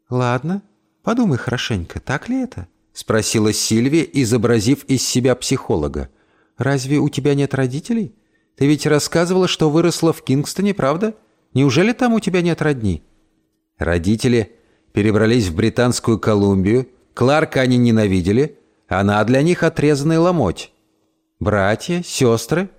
«Ладно, подумай хорошенько, так ли это?» — спросила Сильвия, изобразив из себя психолога. «Разве у тебя нет родителей? Ты ведь рассказывала, что выросла в Кингстоне, правда? Неужели там у тебя нет родни?» Родители перебрались в Британскую Колумбию, Кларка они ненавидели, она для них отрезанный ломоть. Братья, сестры.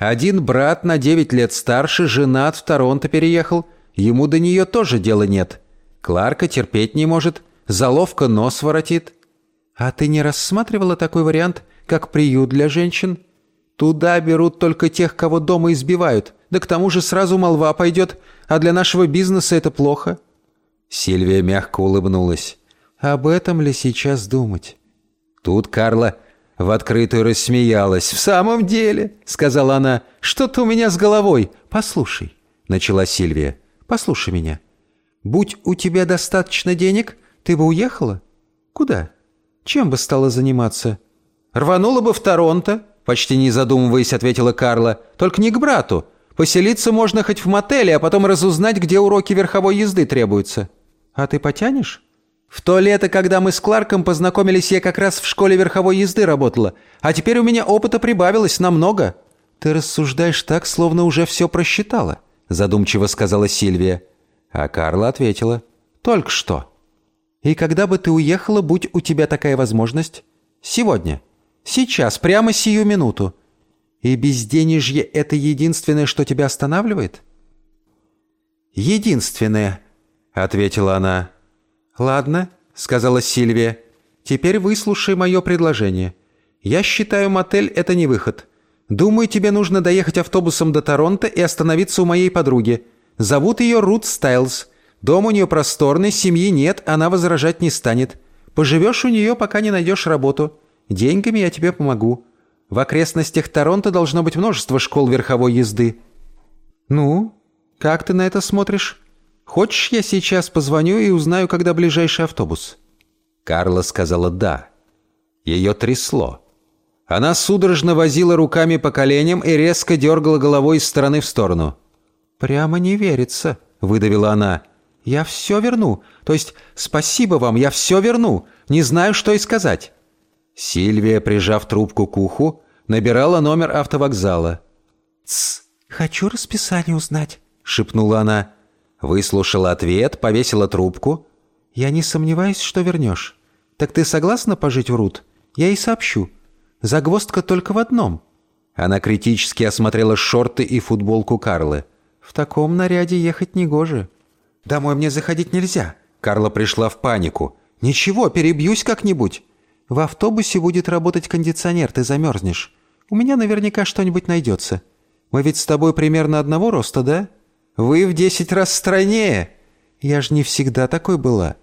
Один брат на девять лет старше, женат, в Торонто переехал, ему до нее тоже дела нет. Кларка терпеть не может, заловка нос воротит. А ты не рассматривала такой вариант, как приют для женщин? Туда берут только тех, кого дома избивают, да к тому же сразу молва пойдет, а для нашего бизнеса это плохо. Сильвия мягко улыбнулась. «Об этом ли сейчас думать?» Тут Карла в открытую рассмеялась. «В самом деле», — сказала она, — «что-то у меня с головой». «Послушай», — начала Сильвия, — «послушай меня. Будь у тебя достаточно денег, ты бы уехала? Куда? Чем бы стала заниматься?» «Рванула бы в Торонто», — почти не задумываясь, ответила Карла. «Только не к брату. Поселиться можно хоть в мотеле, а потом разузнать, где уроки верховой езды требуются». «А ты потянешь?» «В то лето, когда мы с Кларком познакомились, я как раз в школе верховой езды работала, а теперь у меня опыта прибавилось намного». «Ты рассуждаешь так, словно уже все просчитала», — задумчиво сказала Сильвия. А Карла ответила. «Только что». «И когда бы ты уехала, будь у тебя такая возможность?» «Сегодня. Сейчас, прямо сию минуту. И безденежье — это единственное, что тебя останавливает?» «Единственное», — ответила она. «Ладно», — сказала Сильвия. «Теперь выслушай мое предложение. Я считаю, мотель — это не выход. Думаю, тебе нужно доехать автобусом до Торонто и остановиться у моей подруги. Зовут ее Рут Стайлз. Дом у нее просторный, семьи нет, она возражать не станет. Поживешь у нее, пока не найдешь работу. Деньгами я тебе помогу. В окрестностях Торонто должно быть множество школ верховой езды». «Ну, как ты на это смотришь?» Хочешь, я сейчас позвоню и узнаю, когда ближайший автобус?» Карла сказала «да». Ее трясло. Она судорожно возила руками по коленям и резко дергала головой из стороны в сторону. «Прямо не верится», — выдавила она. «Я все верну. То есть спасибо вам, я все верну. Не знаю, что и сказать». Сильвия, прижав трубку к уху, набирала номер автовокзала. «Тсс, хочу расписание узнать», — шепнула она. Выслушала ответ, повесила трубку. «Я не сомневаюсь, что вернешь. Так ты согласна пожить в Рут? Я и сообщу. Загвоздка только в одном». Она критически осмотрела шорты и футболку Карлы. «В таком наряде ехать негоже». «Домой мне заходить нельзя». Карла пришла в панику. «Ничего, перебьюсь как-нибудь». «В автобусе будет работать кондиционер, ты замерзнешь. У меня наверняка что-нибудь найдется. Мы ведь с тобой примерно одного роста, да?» Вы в десять раз стройнее. Я ж не всегда такой была».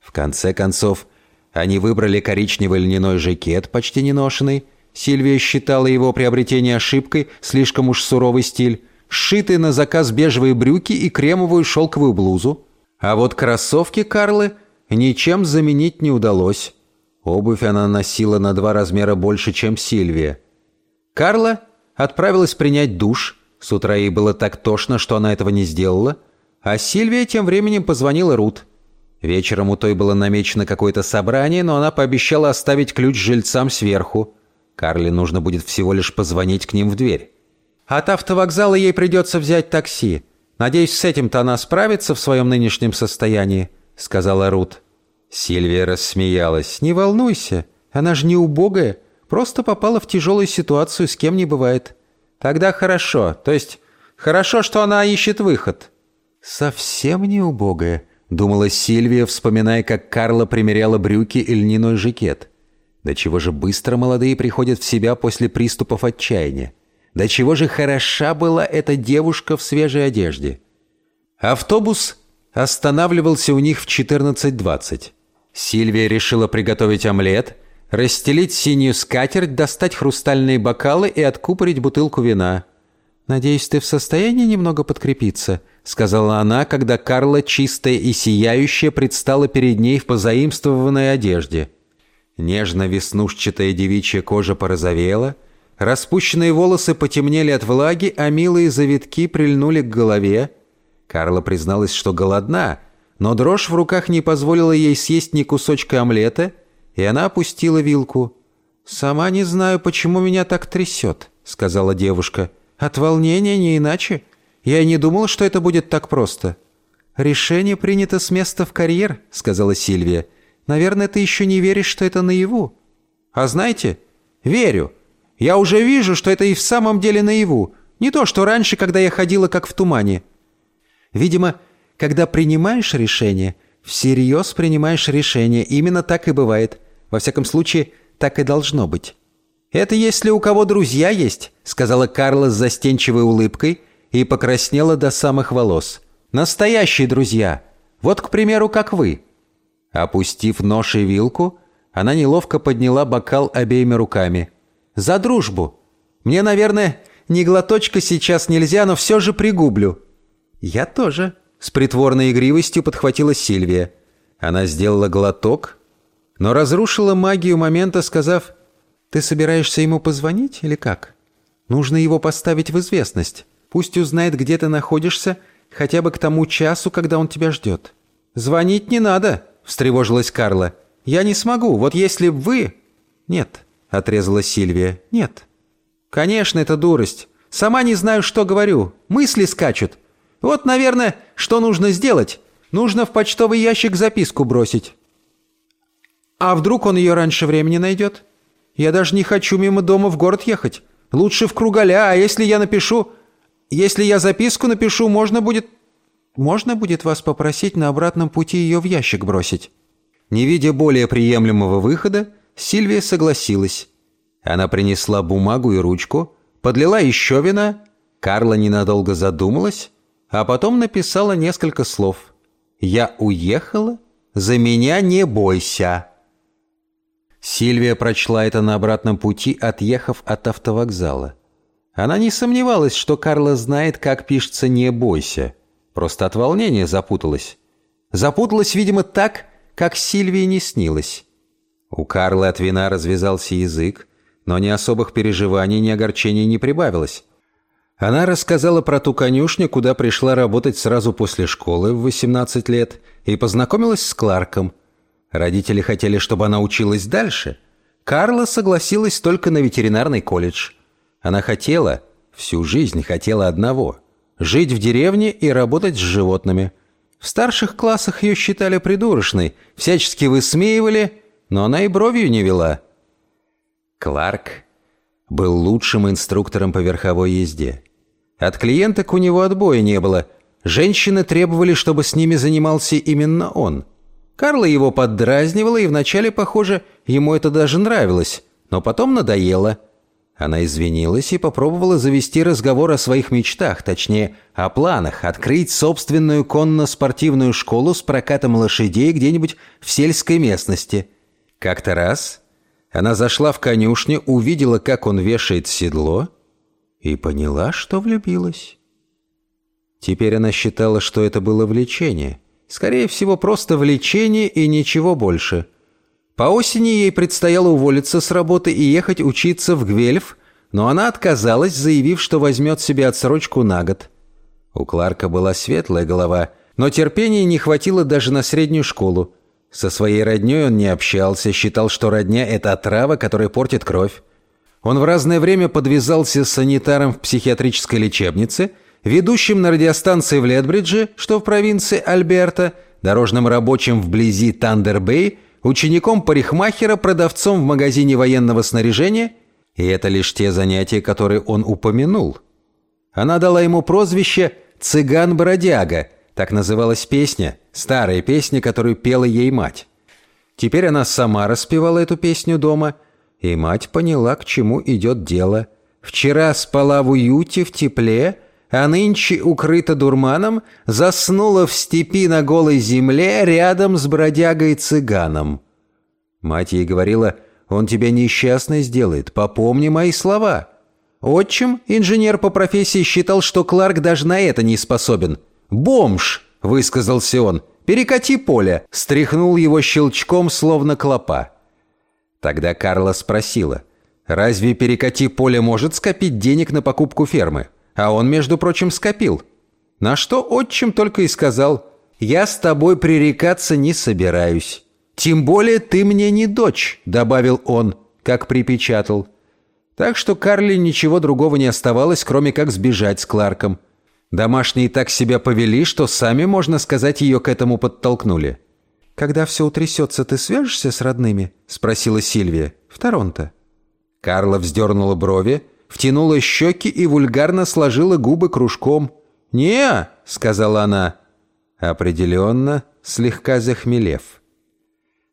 В конце концов, они выбрали коричневый льняной жакет, почти неношенный. Сильвия считала его приобретение ошибкой, слишком уж суровый стиль. Сшитые на заказ бежевые брюки и кремовую шелковую блузу. А вот кроссовки Карлы ничем заменить не удалось. Обувь она носила на два размера больше, чем Сильвия. Карла отправилась принять душ – с утра ей было так тошно, что она этого не сделала. А Сильвия тем временем позвонила Рут. Вечером у той было намечено какое-то собрание, но она пообещала оставить ключ жильцам сверху. Карли нужно будет всего лишь позвонить к ним в дверь. От автовокзала ей придется взять такси. Надеюсь, с этим-то она справится в своем нынешнем состоянии», — сказала Рут. Сильвия рассмеялась. «Не волнуйся, она же не убогая, просто попала в тяжелую ситуацию, с кем не бывает. Тогда хорошо. То есть хорошо, что она ищет выход». «Совсем не убогая», —— думала Сильвия, вспоминая, как Карла примеряла брюки и льняной жакет. «Да чего же быстро молодые приходят в себя после приступов отчаяния? Да чего же хороша была эта девушка в свежей одежде?» Автобус останавливался у них в 14.20. Сильвия решила приготовить омлет, расстелить синюю скатерть, достать хрустальные бокалы и откупорить бутылку вина. «Надеюсь, ты в состоянии немного подкрепиться?» — сказала она, когда Карла, чистая и сияющая, предстала перед ней в позаимствованной одежде. Нежно-веснушчатая девичья кожа порозовела, распущенные волосы потемнели от влаги, а милые завитки прильнули к голове. Карла призналась, что голодна, но дрожь в руках не позволила ей съесть ни кусочка омлета, и она опустила вилку. «Сама не знаю, почему меня так трясет», — сказала девушка. От волнения не иначе. Я и не думала, что это будет так просто. Решение принято с места в карьер, сказала Сильвия. Наверное, ты еще не веришь, что это наяву. А знаете, верю. Я уже вижу, что это и в самом деле наяву. Не то, что раньше, когда я ходила как в тумане. Видимо, когда принимаешь решение, всерьез принимаешь решение. Именно так и бывает. Во всяком случае, так и должно быть. «Это если у кого друзья есть», — сказала Карла с застенчивой улыбкой и покраснела до самых волос. «Настоящие друзья. Вот, к примеру, как вы». Опустив нож и вилку, она неловко подняла бокал обеими руками. «За дружбу! Мне, наверное, ни глоточка сейчас нельзя, но все же пригублю». «Я тоже», — с притворной игривостью подхватила Сильвия. Она сделала глоток, но разрушила магию момента, сказав ты собираешься ему позвонить или как? Нужно его поставить в известность. Пусть узнает, где ты находишься, хотя бы к тому часу, когда он тебя ждет». «Звонить не надо», — встревожилась Карла. «Я не смогу. Вот если б вы...» «Нет», — отрезала Сильвия. «Нет». «Конечно, это дурость. Сама не знаю, что говорю. Мысли скачут. Вот, наверное, что нужно сделать. Нужно в почтовый ящик записку бросить». «А вдруг он ее раньше времени найдет?» Я даже не хочу мимо дома в город ехать. Лучше в Кругаля, а если я напишу... Если я записку напишу, можно будет... Можно будет вас попросить на обратном пути ее в ящик бросить». Не видя более приемлемого выхода, Сильвия согласилась. Она принесла бумагу и ручку, подлила еще вина, Карла ненадолго задумалась, а потом написала несколько слов. «Я уехала, за меня не бойся». Сильвия прочла это на обратном пути, отъехав от автовокзала. Она не сомневалась, что Карла знает, как пишется «не бойся». Просто от волнения запуталась. Запуталась, видимо, так, как Сильвии не снилось. У Карлы от вина развязался язык, но ни особых переживаний, ни огорчений не прибавилось. Она рассказала про ту конюшню, куда пришла работать сразу после школы в 18 лет, и познакомилась с Кларком – Родители хотели, чтобы она училась дальше. Карла согласилась только на ветеринарный колледж. Она хотела, всю жизнь хотела одного – жить в деревне и работать с животными. В старших классах ее считали придурочной, всячески высмеивали, но она и бровью не вела. Кларк был лучшим инструктором по верховой езде. От клиенток у него отбоя не было. Женщины требовали, чтобы с ними занимался именно он – Карла его поддразнивала, и вначале, похоже, ему это даже нравилось, но потом надоело. Она извинилась и попробовала завести разговор о своих мечтах, точнее, о планах открыть собственную конно-спортивную школу с прокатом лошадей где-нибудь в сельской местности. Как-то раз она зашла в конюшню, увидела, как он вешает седло, и поняла, что влюбилась. Теперь она считала, что это было влечение – Скорее всего, просто влечение и ничего больше. По осени ей предстояло уволиться с работы и ехать учиться в Гвельф, но она отказалась, заявив, что возьмет себе отсрочку на год. У Кларка была светлая голова, но терпения не хватило даже на среднюю школу. Со своей роднёй он не общался, считал, что родня – это отрава, которая портит кровь. Он в разное время подвизался санитаром в психиатрической лечебнице – ведущим на радиостанции в Летбридже, что в провинции Альберта, дорожным рабочим вблизи Тандер-Бэй, учеником парикмахера, продавцом в магазине военного снаряжения, и это лишь те занятия, которые он упомянул. Она дала ему прозвище «Цыган-бродяга», так называлась песня, Старая песня, которую пела ей мать. Теперь она сама распевала эту песню дома, и мать поняла, к чему идет дело. Вчера спала в уюте, в тепле, а нынче, укрыта дурманом, заснула в степи на голой земле рядом с бродягой-цыганом. Мать ей говорила, он тебя несчастной сделает, попомни мои слова. Отчим, инженер по профессии, считал, что Кларк даже на это не способен. «Бомж!» — высказался он. «Перекати поле!» — стряхнул его щелчком, словно клопа. Тогда Карла спросила, «Разве перекати поле может скопить денег на покупку фермы?» А он, между прочим, скопил. На что отчим только и сказал, «Я с тобой пререкаться не собираюсь». «Тем более ты мне не дочь», — добавил он, как припечатал. Так что Карли ничего другого не оставалось, кроме как сбежать с Кларком. Домашние так себя повели, что сами, можно сказать, ее к этому подтолкнули. «Когда все утрясется, ты свяжешься с родными?» — спросила Сильвия. «В Торонто». Карла вздернула брови, втянула щеки и вульгарно сложила губы кружком. «Не!» — сказала она. Определенно, слегка захмелев.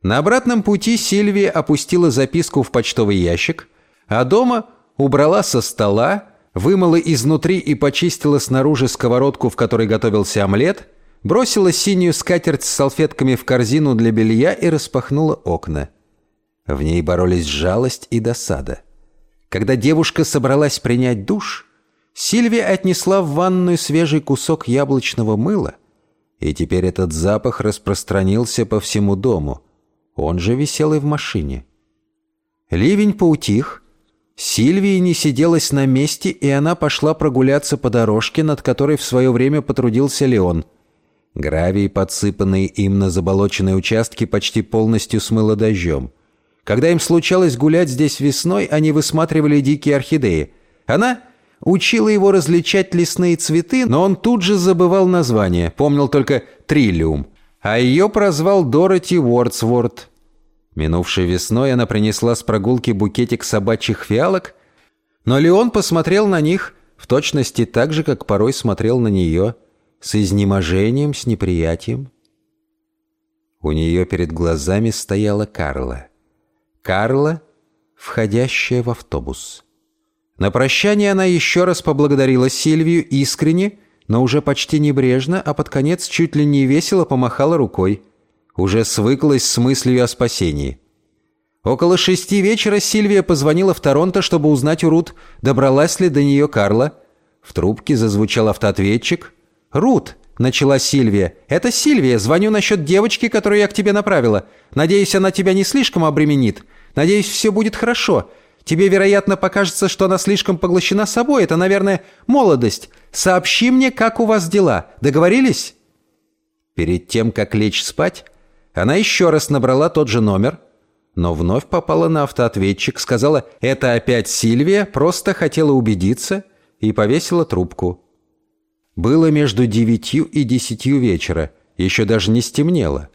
На обратном пути Сильвия опустила записку в почтовый ящик, а дома убрала со стола, вымыла изнутри и почистила снаружи сковородку, в которой готовился омлет, бросила синюю скатерть с салфетками в корзину для белья и распахнула окна. В ней боролись жалость и досада. Когда девушка собралась принять душ, Сильвия отнесла в ванную свежий кусок яблочного мыла, и теперь этот запах распространился по всему дому – он же висел и в машине. Ливень поутих. Сильвии не сиделась на месте, и она пошла прогуляться по дорожке, над которой в свое время потрудился Леон. Гравий, подсыпанные им на заболоченные участки, почти полностью смыло дождем. Когда им случалось гулять здесь весной, они высматривали дикие орхидеи. Она учила его различать лесные цветы, но он тут же забывал название, помнил только триллиум а ее прозвал Дороти Уордсворт. Минувшей весной она принесла с прогулки букетик собачьих фиалок, но Леон посмотрел на них в точности так же, как порой смотрел на нее, с изнеможением, с неприятием. У нее перед глазами стояла Карла. Карла, входящая в автобус. На прощание она еще раз поблагодарила Сильвию искренне но уже почти небрежно, а под конец чуть ли не весело помахала рукой. Уже свыклась с мыслью о спасении. Около шести вечера Сильвия позвонила в Торонто, чтобы узнать у Рут, добралась ли до нее Карла. В трубке зазвучал автоответчик. «Рут!» — начала Сильвия. «Это Сильвия. Звоню насчет девочки, которую я к тебе направила. Надеюсь, она тебя не слишком обременит. Надеюсь, все будет хорошо. Тебе, вероятно, покажется, что она слишком поглощена собой. Это, наверное, молодость. Сообщи мне, как у вас дела. Договорились?» Перед тем, как лечь спать, она еще раз набрала тот же номер, но вновь попала на автоответчик, сказала «Это опять Сильвия, просто хотела убедиться» и повесила трубку. Было между девятью и десятью вечера, еще даже не стемнело.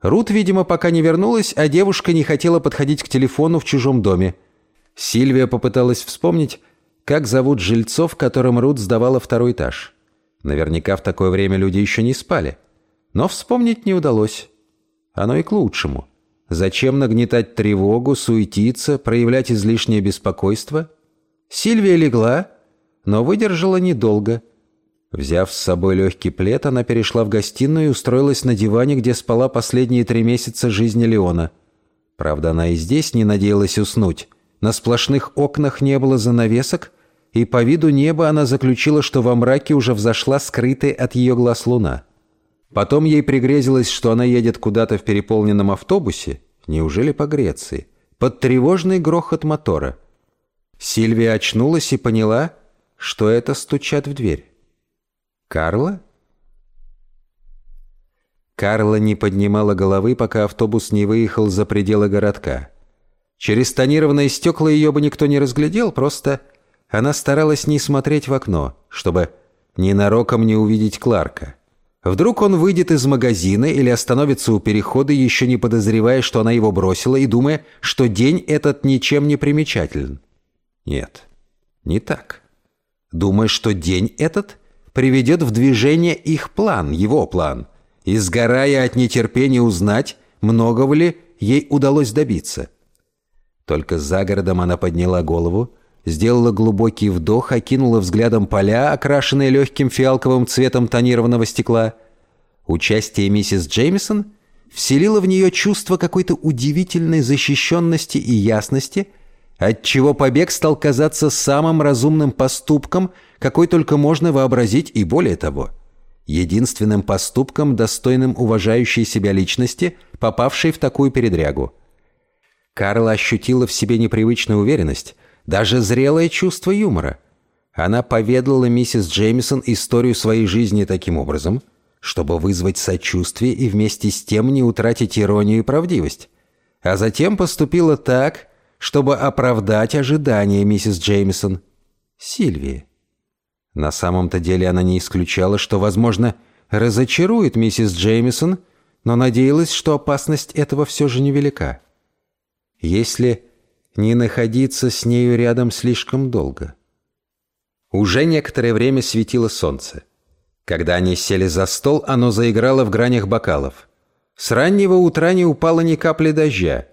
Рут, видимо, пока не вернулась, а девушка не хотела подходить к телефону в чужом доме. Сильвия попыталась вспомнить, как зовут жильцов, которым Рут сдавала второй этаж. Наверняка в такое время люди еще не спали. Но вспомнить не удалось. Оно и к лучшему. Зачем нагнетать тревогу, суетиться, проявлять излишнее беспокойство? Сильвия легла, но выдержала недолго. Взяв с собой легкий плед, она перешла в гостиную и устроилась на диване, где спала последние три месяца жизни Леона. Правда, она и здесь не надеялась уснуть. На сплошных окнах не было занавесок, и по виду неба она заключила, что во мраке уже взошла скрытая от ее глаз луна. Потом ей пригрезилось, что она едет куда-то в переполненном автобусе, неужели по Греции, под тревожный грохот мотора. Сильвия очнулась и поняла, что это стучат в дверь. «Карла?» Карла не поднимала головы, пока автобус не выехал за пределы городка. Через тонированные стекла ее бы никто не разглядел, просто она старалась не смотреть в окно, чтобы ненароком не увидеть Кларка. Вдруг он выйдет из магазина или остановится у перехода, еще не подозревая, что она его бросила, и думая, что день этот ничем не примечателен. Нет, не так. Думая, что день этот приведет в движение их план, его план, и сгорая от нетерпения узнать, многого ли ей удалось добиться. Только за городом она подняла голову, сделала глубокий вдох, окинула взглядом поля, окрашенные легким фиалковым цветом тонированного стекла. Участие миссис Джеймисон вселило в нее чувство какой-то удивительной защищенности и ясности, отчего побег стал казаться самым разумным поступком, какой только можно вообразить, и более того, единственным поступком, достойным уважающей себя личности, попавшей в такую передрягу. Карла ощутила в себе непривычную уверенность – даже зрелое чувство юмора. Она поведала миссис Джеймисон историю своей жизни таким образом, чтобы вызвать сочувствие и вместе с тем не утратить иронию и правдивость. А затем поступила так, чтобы оправдать ожидания миссис Джеймисон. Сильвии. На самом-то деле она не исключала, что, возможно, разочарует миссис Джеймисон, но надеялась, что опасность этого все же невелика. Если не находиться с нею рядом слишком долго. Уже некоторое время светило солнце. Когда они сели за стол, оно заиграло в гранях бокалов. С раннего утра не упало ни капли дождя.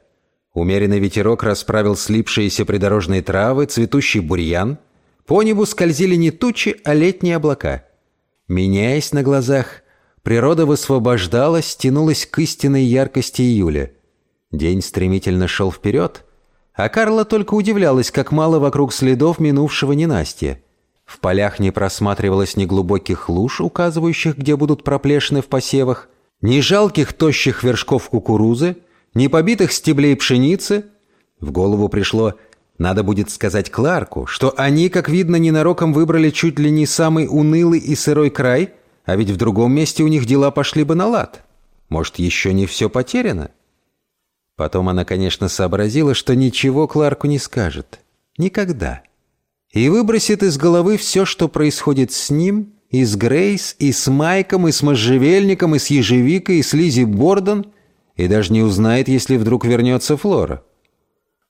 Умеренный ветерок расправил слипшиеся придорожные травы, цветущий бурьян. По небу скользили не тучи, а летние облака. Меняясь на глазах, природа высвобождалась, тянулась к истинной яркости июля. День стремительно шел вперед, а Карла только удивлялась, как мало вокруг следов минувшего ненастья. В полях не просматривалось ни глубоких луж, указывающих, где будут проплешины в посевах, ни жалких тощих вершков кукурузы, ни побитых стеблей пшеницы. В голову пришло, надо будет сказать Кларку, что они, как видно, ненароком выбрали чуть ли не самый унылый и сырой край, а ведь в другом месте у них дела пошли бы на лад. Может, еще не все потеряно? Потом она, конечно, сообразила, что ничего Кларку не скажет. Никогда. И выбросит из головы все, что происходит с ним, и с Грейс, и с Майком, и с Можжевельником, и с Ежевикой, и с Лизи Бордон, и даже не узнает, если вдруг вернется Флора.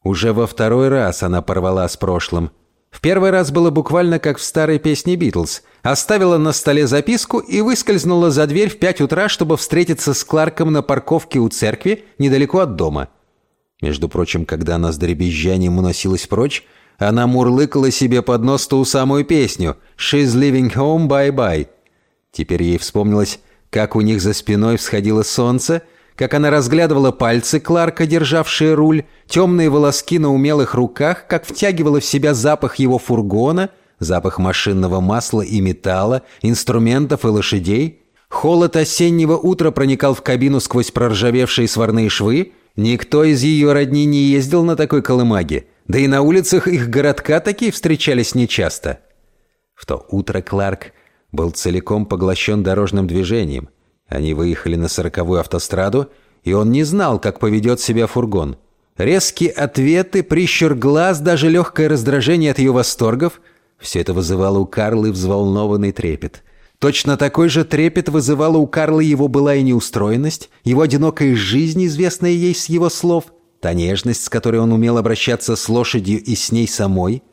Уже во второй раз она порвала с прошлым – в первый раз было буквально как в старой песне «Битлз». Оставила на столе записку и выскользнула за дверь в пять утра, чтобы встретиться с Кларком на парковке у церкви недалеко от дома. Между прочим, когда она с дребезжанием уносилась прочь, она мурлыкала себе под нос ту самую песню «She's leaving home, bye-bye». Теперь ей вспомнилось, как у них за спиной всходило солнце – как она разглядывала пальцы Кларка, державшие руль, темные волоски на умелых руках, как втягивала в себя запах его фургона, запах машинного масла и металла, инструментов и лошадей. Холод осеннего утра проникал в кабину сквозь проржавевшие сварные швы. Никто из ее родни не ездил на такой колымаге, да и на улицах их городка такие встречались нечасто. В то утро Кларк был целиком поглощен дорожным движением. Они выехали на сороковую автостраду, и он не знал, как поведет себя фургон. Резкие ответы, прищур глаз, даже легкое раздражение от ее восторгов – все это вызывало у Карлы взволнованный трепет. Точно такой же трепет вызывала у Карлы его былая неустроенность, его одинокая жизнь, известная ей с его слов, та нежность, с которой он умел обращаться с лошадью и с ней самой.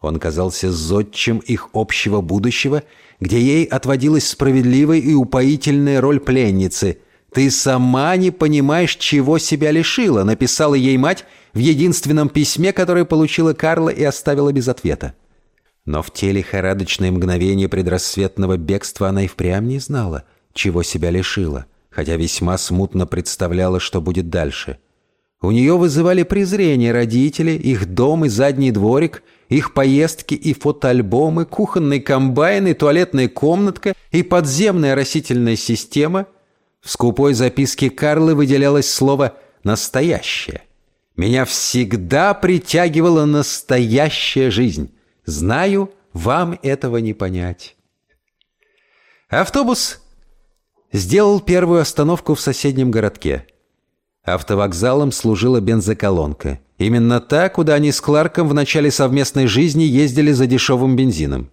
Он казался зодчим их общего будущего – где ей отводилась справедливая и упоительная роль пленницы. «Ты сама не понимаешь, чего себя лишила», написала ей мать в единственном письме, которое получила Карла и оставила без ответа. Но в те лихорадочные мгновения предрассветного бегства она и впрямь не знала, чего себя лишила, хотя весьма смутно представляла, что будет дальше. У нее вызывали презрение родители, их дом и задний дворик – их поездки и фотоальбомы, кухонный комбайн и туалетная комнатка и подземная растительная система. В скупой записке Карлы выделялось слово «настоящее». Меня всегда притягивала настоящая жизнь. Знаю, вам этого не понять. Автобус сделал первую остановку в соседнем городке. Автовокзалом служила бензоколонка – Именно та, куда они с Кларком в начале совместной жизни ездили за дешевым бензином.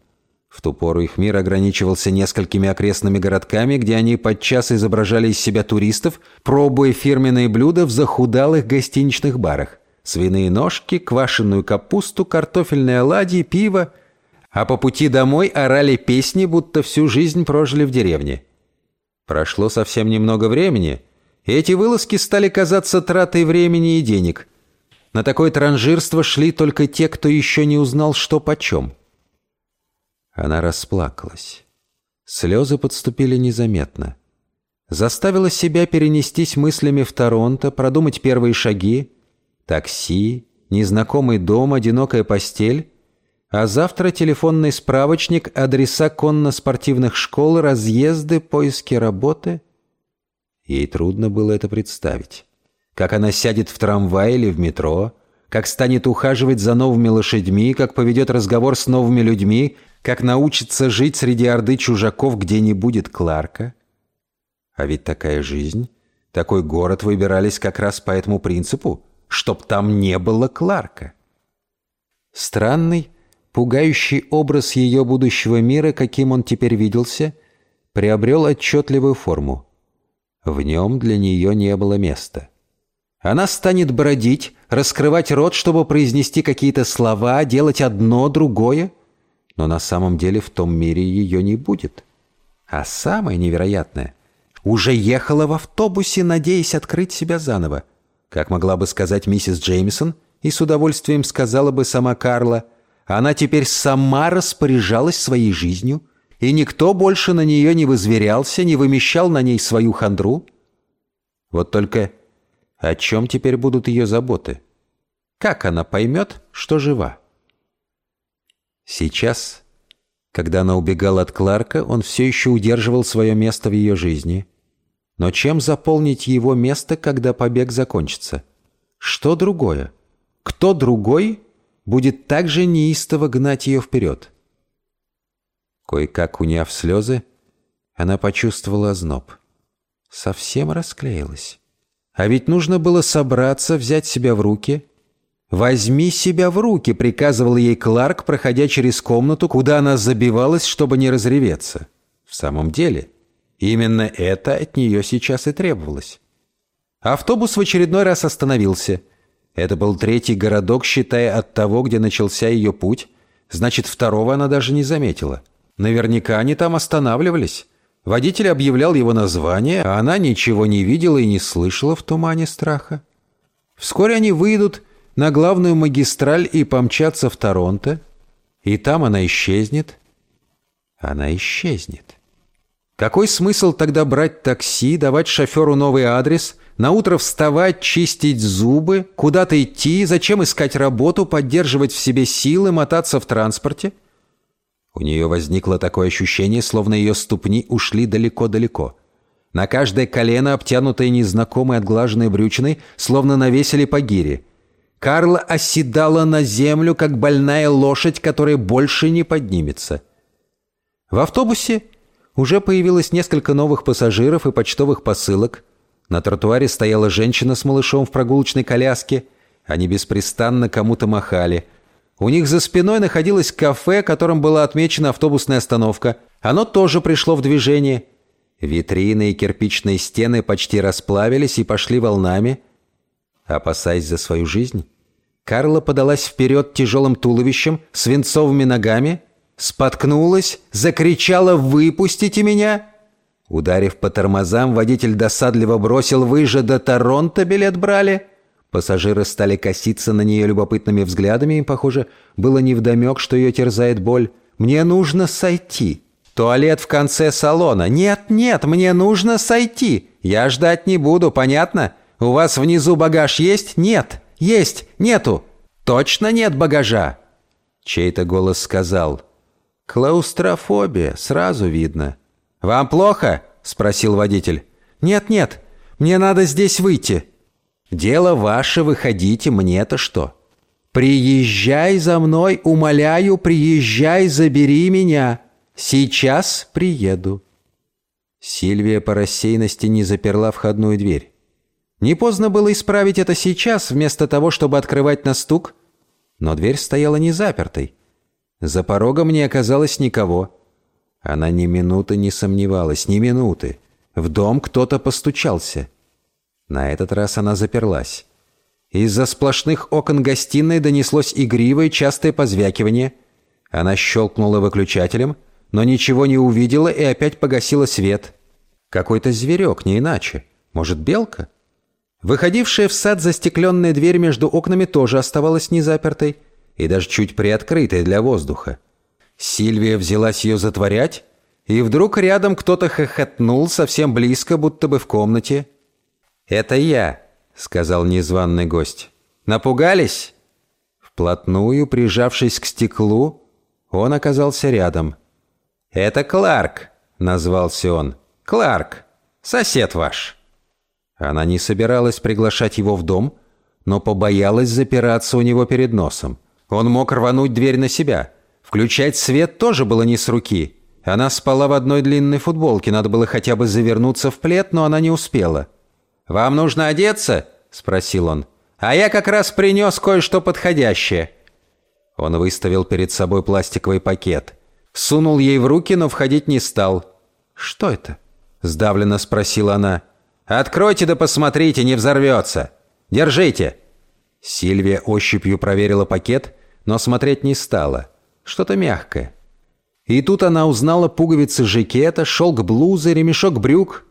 В ту пору их мир ограничивался несколькими окрестными городками, где они подчас изображали из себя туристов, пробуя фирменные блюда в захудалых гостиничных барах. Свиные ножки, квашеную капусту, картофельные оладьи, пиво. А по пути домой орали песни, будто всю жизнь прожили в деревне. Прошло совсем немного времени, и эти вылазки стали казаться тратой времени и денег. На такое транжирство шли только те, кто еще не узнал, что почем. Она расплакалась. Слезы подступили незаметно. Заставила себя перенестись мыслями в Торонто, продумать первые шаги. Такси, незнакомый дом, одинокая постель. А завтра телефонный справочник, адреса конно-спортивных школ, разъезды, поиски работы. Ей трудно было это представить. Как она сядет в трамвай или в метро, как станет ухаживать за новыми лошадьми, как поведет разговор с новыми людьми, как научится жить среди орды чужаков, где не будет Кларка. А ведь такая жизнь, такой город выбирались как раз по этому принципу, чтоб там не было Кларка. Странный, пугающий образ ее будущего мира, каким он теперь виделся, приобрел отчетливую форму. В нем для нее не было места. Она станет бродить, раскрывать рот, чтобы произнести какие-то слова, делать одно, другое, но на самом деле в том мире ее не будет. А самое невероятное, уже ехала в автобусе, надеясь открыть себя заново. Как могла бы сказать миссис Джеймисон, и с удовольствием сказала бы сама Карла – она теперь сама распоряжалась своей жизнью, и никто больше на нее не возверялся, не вымещал на ней свою хандру. Вот только о чем теперь будут ее заботы? Как она поймет, что жива? Сейчас, когда она убегала от Кларка, он все еще удерживал свое место в ее жизни. Но чем заполнить его место, когда побег закончится? Что другое? Кто другой будет также неистово гнать ее вперед. Кое-как уняв слезы, она почувствовала озноб. Совсем расклеилась. А ведь нужно было собраться, взять себя в руки. «Возьми себя в руки», — приказывал ей Кларк, проходя через комнату, куда она забивалась, чтобы не разреветься. В самом деле, именно это от нее сейчас и требовалось. Автобус в очередной раз остановился — это был третий городок, считая от того, где начался ее путь. Значит, второго она даже не заметила. Наверняка они там останавливались. Водитель объявлял его название, а она ничего не видела и не слышала в тумане страха. Вскоре они выйдут на главную магистраль и помчатся в Торонто. И там она исчезнет. Она исчезнет. Какой смысл тогда брать такси, давать шоферу новый адрес, на утро вставать, чистить зубы, куда-то идти, зачем искать работу, поддерживать в себе силы, мотаться в транспорте? У нее возникло такое ощущение, словно ее ступни ушли далеко-далеко. На каждое колено, обтянутое незнакомой отглаженной брючиной, словно навесили по гире. Карла оседала на землю, как больная лошадь, которая больше не поднимется. В автобусе уже появилось несколько новых пассажиров и почтовых посылок. На тротуаре стояла женщина с малышом в прогулочной коляске. Они беспрестанно кому-то махали. У них за спиной находилось кафе, которым была отмечена автобусная остановка. Оно тоже пришло в движение. Витрины и кирпичные стены почти расплавились и пошли волнами. Опасаясь за свою жизнь, Карла подалась вперед тяжелым туловищем, свинцовыми ногами — споткнулась, закричала «Выпустите меня!». Ударив по тормозам, водитель досадливо бросил «Вы же до Торонто билет брали!». Пассажиры стали коситься на нее любопытными взглядами, и, похоже, было невдомек, что ее терзает боль. «Мне нужно сойти!» «Туалет в конце салона!» «Нет, нет, мне нужно сойти!» «Я ждать не буду, понятно? У вас внизу багаж есть?» «Нет, есть, нету!» «Точно нет багажа?» Чей-то голос сказал «Клаустрофобия, сразу видно». «Вам плохо?» – спросил водитель. «Нет-нет, мне надо здесь выйти». «Дело ваше, выходите, мне-то что?» «Приезжай за мной, умоляю, приезжай, забери меня. Сейчас приеду». Сильвия по рассеянности не заперла входную дверь. Не поздно было исправить это сейчас, вместо того, чтобы открывать на стук. Но дверь стояла не запертой. За порогом не оказалось никого. Она ни минуты не сомневалась, ни минуты. В дом кто-то постучался. На этот раз она заперлась. Из-за сплошных окон гостиной донеслось игривое частое позвякивание. Она щелкнула выключателем, но ничего не увидела и опять погасила свет. Какой-то зверек, не иначе. Может, белка? Выходившая в сад застекленная дверь между окнами тоже оставалась незапертой и даже чуть приоткрытой для воздуха. Сильвия взялась ее затворять, и вдруг рядом кто-то хохотнул совсем близко, будто бы в комнате. «Это я», — сказал незваный гость. «Напугались?» Вплотную, прижавшись к стеклу, он оказался рядом. «Это Кларк», — назвался он. «Кларк, сосед ваш». Она не собиралась приглашать его в дом, но побоялась запираться у него перед носом. Он мог рвануть дверь на себя. Включать свет тоже было не с руки. Она спала в одной длинной футболке, надо было хотя бы завернуться в плед, но она не успела. «Вам нужно одеться?» — спросил он. «А я как раз принес кое-что подходящее». Он выставил перед собой пластиковый пакет. Сунул ей в руки, но входить не стал. «Что это?» — сдавленно спросила она. «Откройте да посмотрите, не взорвется. Держите». Сильвия ощупью проверила пакет, но смотреть не стала. Что-то мягкое. И тут она узнала пуговицы жакета, шелк блузы, ремешок брюк.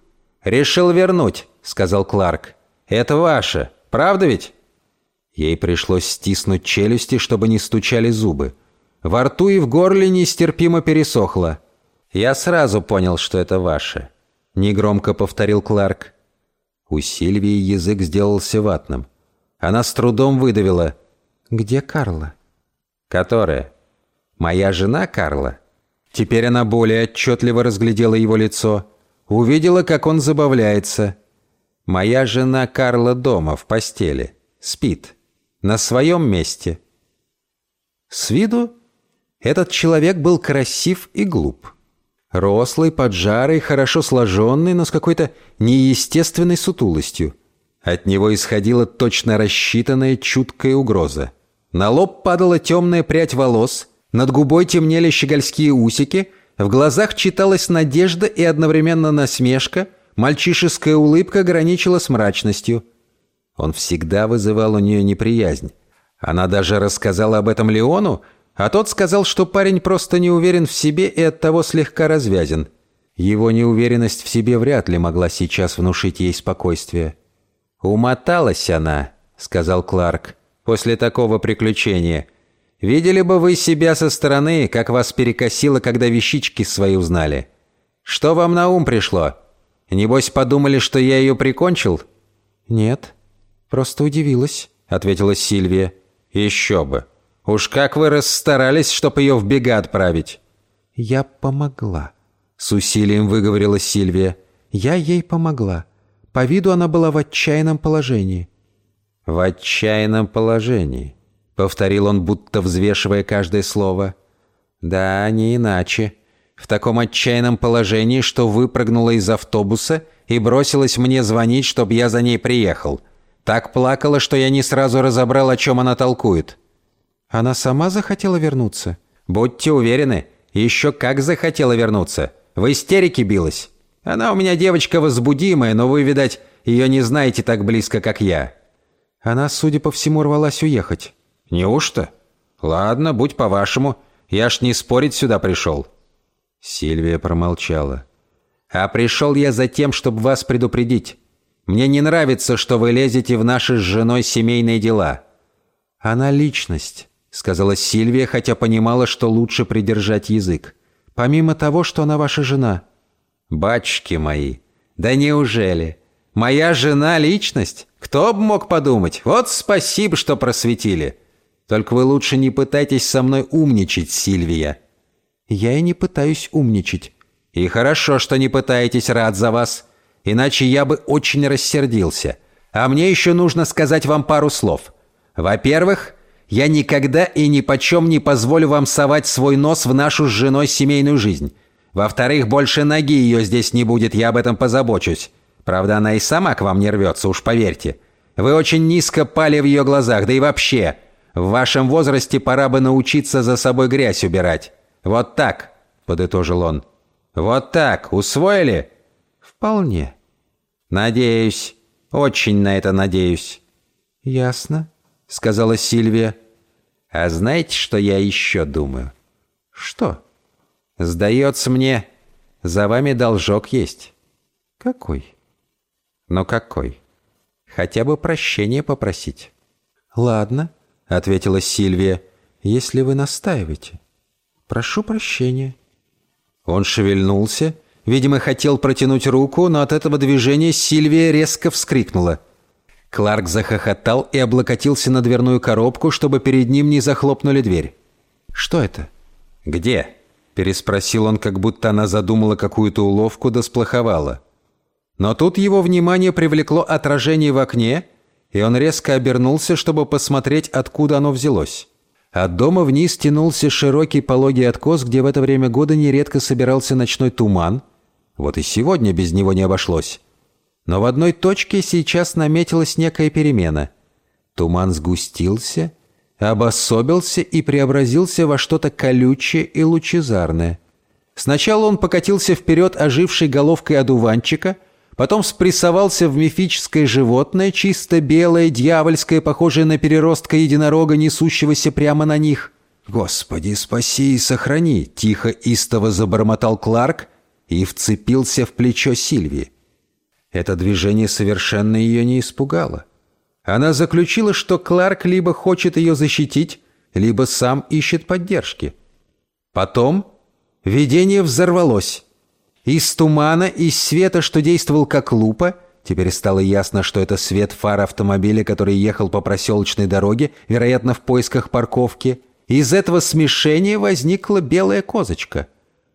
«Решил вернуть», — сказал Кларк. «Это ваше, правда ведь?» Ей пришлось стиснуть челюсти, чтобы не стучали зубы. Во рту и в горле нестерпимо пересохло. «Я сразу понял, что это ваше», — негромко повторил Кларк. У Сильвии язык сделался ватным. Она с трудом выдавила. «Где Карла?» «Которая?» «Моя жена Карла?» Теперь она более отчетливо разглядела его лицо. Увидела, как он забавляется. «Моя жена Карла дома, в постели. Спит. На своем месте». С виду этот человек был красив и глуп. Рослый, поджарый, хорошо сложенный, но с какой-то неестественной сутулостью. От него исходила точно рассчитанная чуткая угроза. На лоб падала темная прядь волос – над губой темнели щегольские усики, в глазах читалась надежда и одновременно насмешка, мальчишеская улыбка граничила с мрачностью. Он всегда вызывал у нее неприязнь. Она даже рассказала об этом Леону, а тот сказал, что парень просто не уверен в себе и оттого слегка развязен. Его неуверенность в себе вряд ли могла сейчас внушить ей спокойствие. «Умоталась она», — сказал Кларк, — «после такого приключения». Видели бы вы себя со стороны, как вас перекосило, когда вещички свои узнали. Что вам на ум пришло? Небось, подумали, что я ее прикончил?» «Нет, просто удивилась», — ответила Сильвия. «Еще бы. Уж как вы расстарались, чтоб ее в бега отправить». «Я помогла», — с усилием выговорила Сильвия. «Я ей помогла. По виду она была в отчаянном положении». «В отчаянном положении», — повторил он, будто взвешивая каждое слово. «Да, не иначе. В таком отчаянном положении, что выпрыгнула из автобуса и бросилась мне звонить, чтобы я за ней приехал. Так плакала, что я не сразу разобрал, о чем она толкует». «Она сама захотела вернуться?» «Будьте уверены, еще как захотела вернуться. В истерике билась. Она у меня девочка возбудимая, но вы, видать, ее не знаете так близко, как я». Она, судя по всему, рвалась уехать. «Неужто? Ладно, будь по-вашему. Я ж не спорить сюда пришел». Сильвия промолчала. «А пришел я за тем, чтобы вас предупредить. Мне не нравится, что вы лезете в наши с женой семейные дела». «Она личность», — сказала Сильвия, хотя понимала, что лучше придержать язык. «Помимо того, что она ваша жена». «Бачки мои, да неужели? Моя жена — личность? Кто бы мог подумать? Вот спасибо, что просветили». Только вы лучше не пытайтесь со мной умничать, Сильвия». «Я и не пытаюсь умничать». «И хорошо, что не пытаетесь, рад за вас. Иначе я бы очень рассердился. А мне еще нужно сказать вам пару слов. Во-первых, я никогда и ни почем не позволю вам совать свой нос в нашу с женой семейную жизнь. Во-вторых, больше ноги ее здесь не будет, я об этом позабочусь. Правда, она и сама к вам не рвется, уж поверьте. Вы очень низко пали в ее глазах, да и вообще. В вашем возрасте пора бы научиться за собой грязь убирать. Вот так», — подытожил он. «Вот так. Усвоили?» «Вполне». «Надеюсь. Очень на это надеюсь». «Ясно», — сказала Сильвия. «А знаете, что я еще думаю?» «Что?» «Сдается мне, за вами должок есть». «Какой?» «Но какой? Хотя бы прощения попросить». «Ладно», — ответила Сильвия, — «если вы настаиваете. Прошу прощения». Он шевельнулся, видимо, хотел протянуть руку, но от этого движения Сильвия резко вскрикнула. Кларк захохотал и облокотился на дверную коробку, чтобы перед ним не захлопнули дверь. «Что это?» «Где?» – переспросил он, как будто она задумала какую-то уловку да сплоховала. Но тут его внимание привлекло отражение в окне, и он резко обернулся, чтобы посмотреть, откуда оно взялось. От дома вниз тянулся широкий пологий откос, где в это время года нередко собирался ночной туман. Вот и сегодня без него не обошлось. Но в одной точке сейчас наметилась некая перемена. Туман сгустился, обособился и преобразился во что-то колючее и лучезарное. Сначала он покатился вперед ожившей головкой одуванчика, потом спрессовался в мифическое животное, чисто белое, дьявольское, похожее на переростка единорога, несущегося прямо на них. «Господи, спаси и сохрани!» — тихо истово забормотал Кларк и вцепился в плечо Сильвии. Это движение совершенно ее не испугало. Она заключила, что Кларк либо хочет ее защитить, либо сам ищет поддержки. Потом видение взорвалось. Из тумана, из света, что действовал как лупа, теперь стало ясно, что это свет фар автомобиля, который ехал по проселочной дороге, вероятно, в поисках парковки. Из этого смешения возникла белая козочка.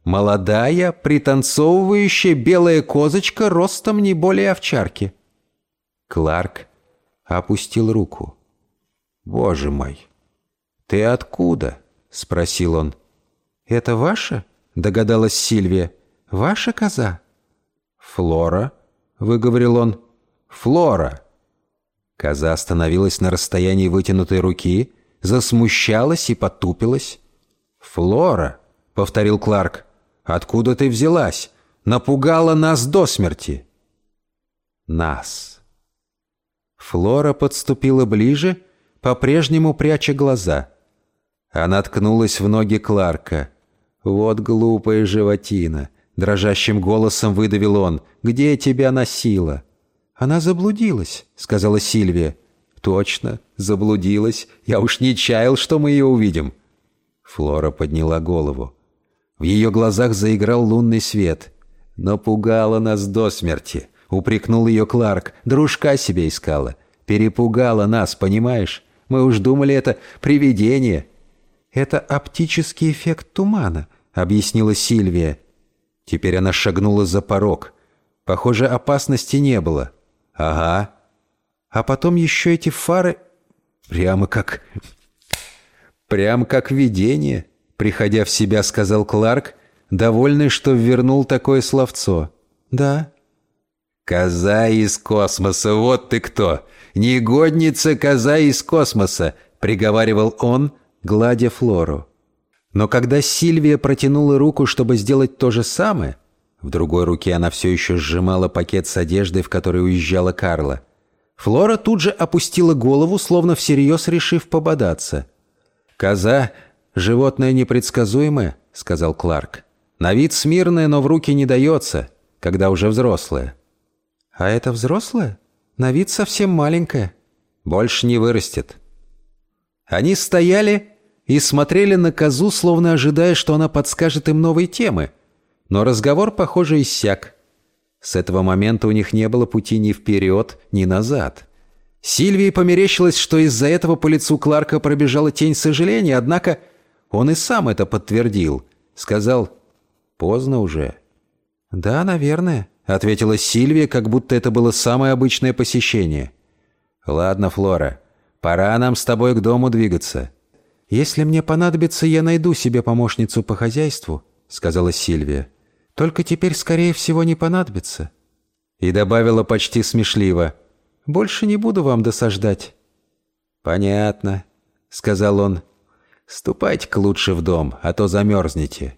Молодая, пританцовывающая белая козочка ростом не более овчарки. Кларк опустил руку. «Боже мой! Ты откуда?» — спросил он. «Это ваша?» — догадалась Сильвия. «Ваша коза?» «Флора?» — выговорил он. «Флора!» Коза остановилась на расстоянии вытянутой руки, засмущалась и потупилась. «Флора!» — повторил Кларк. «Откуда ты взялась? Напугала нас до смерти!» «Нас!» Флора подступила ближе, по-прежнему пряча глаза. Она ткнулась в ноги Кларка. «Вот глупая животина!» Дрожащим голосом выдавил он. «Где тебя носила?» «Она заблудилась», — сказала Сильвия. «Точно, заблудилась. Я уж не чаял, что мы ее увидим». Флора подняла голову. В ее глазах заиграл лунный свет. «Напугала нас до смерти. Упрекнул ее Кларк. Дружка себе искала. Перепугала нас, понимаешь? Мы уж думали, это привидение. Это оптический эффект тумана, объяснила Сильвия. Теперь она шагнула за порог. Похоже, опасности не было. Ага. А потом еще эти фары... Прямо как... Прямо как видение, приходя в себя, сказал Кларк, довольный, что вернул такое словцо. Да, «Коза из космоса, вот ты кто! Негодница коза из космоса!» — приговаривал он, гладя Флору. Но когда Сильвия протянула руку, чтобы сделать то же самое, в другой руке она все еще сжимала пакет с одеждой, в который уезжала Карла. Флора тут же опустила голову, словно всерьез решив пободаться. «Коза — животное непредсказуемое», — сказал Кларк. «На вид смирное, но в руки не дается, когда уже взрослое». «А это взрослая? На вид совсем маленькая. Больше не вырастет». Они стояли и смотрели на козу, словно ожидая, что она подскажет им новые темы. Но разговор, похоже, иссяк. С этого момента у них не было пути ни вперед, ни назад. Сильвии померещилось, что из-за этого по лицу Кларка пробежала тень сожаления, однако он и сам это подтвердил. Сказал «Поздно уже». «Да, наверное», — ответила Сильвия, как будто это было самое обычное посещение. «Ладно, Флора, пора нам с тобой к дому двигаться». «Если мне понадобится, я найду себе помощницу по хозяйству», — сказала Сильвия. «Только теперь, скорее всего, не понадобится». И добавила почти смешливо. «Больше не буду вам досаждать». «Понятно», — сказал он. «Ступайте-ка лучше в дом, а то замерзнете».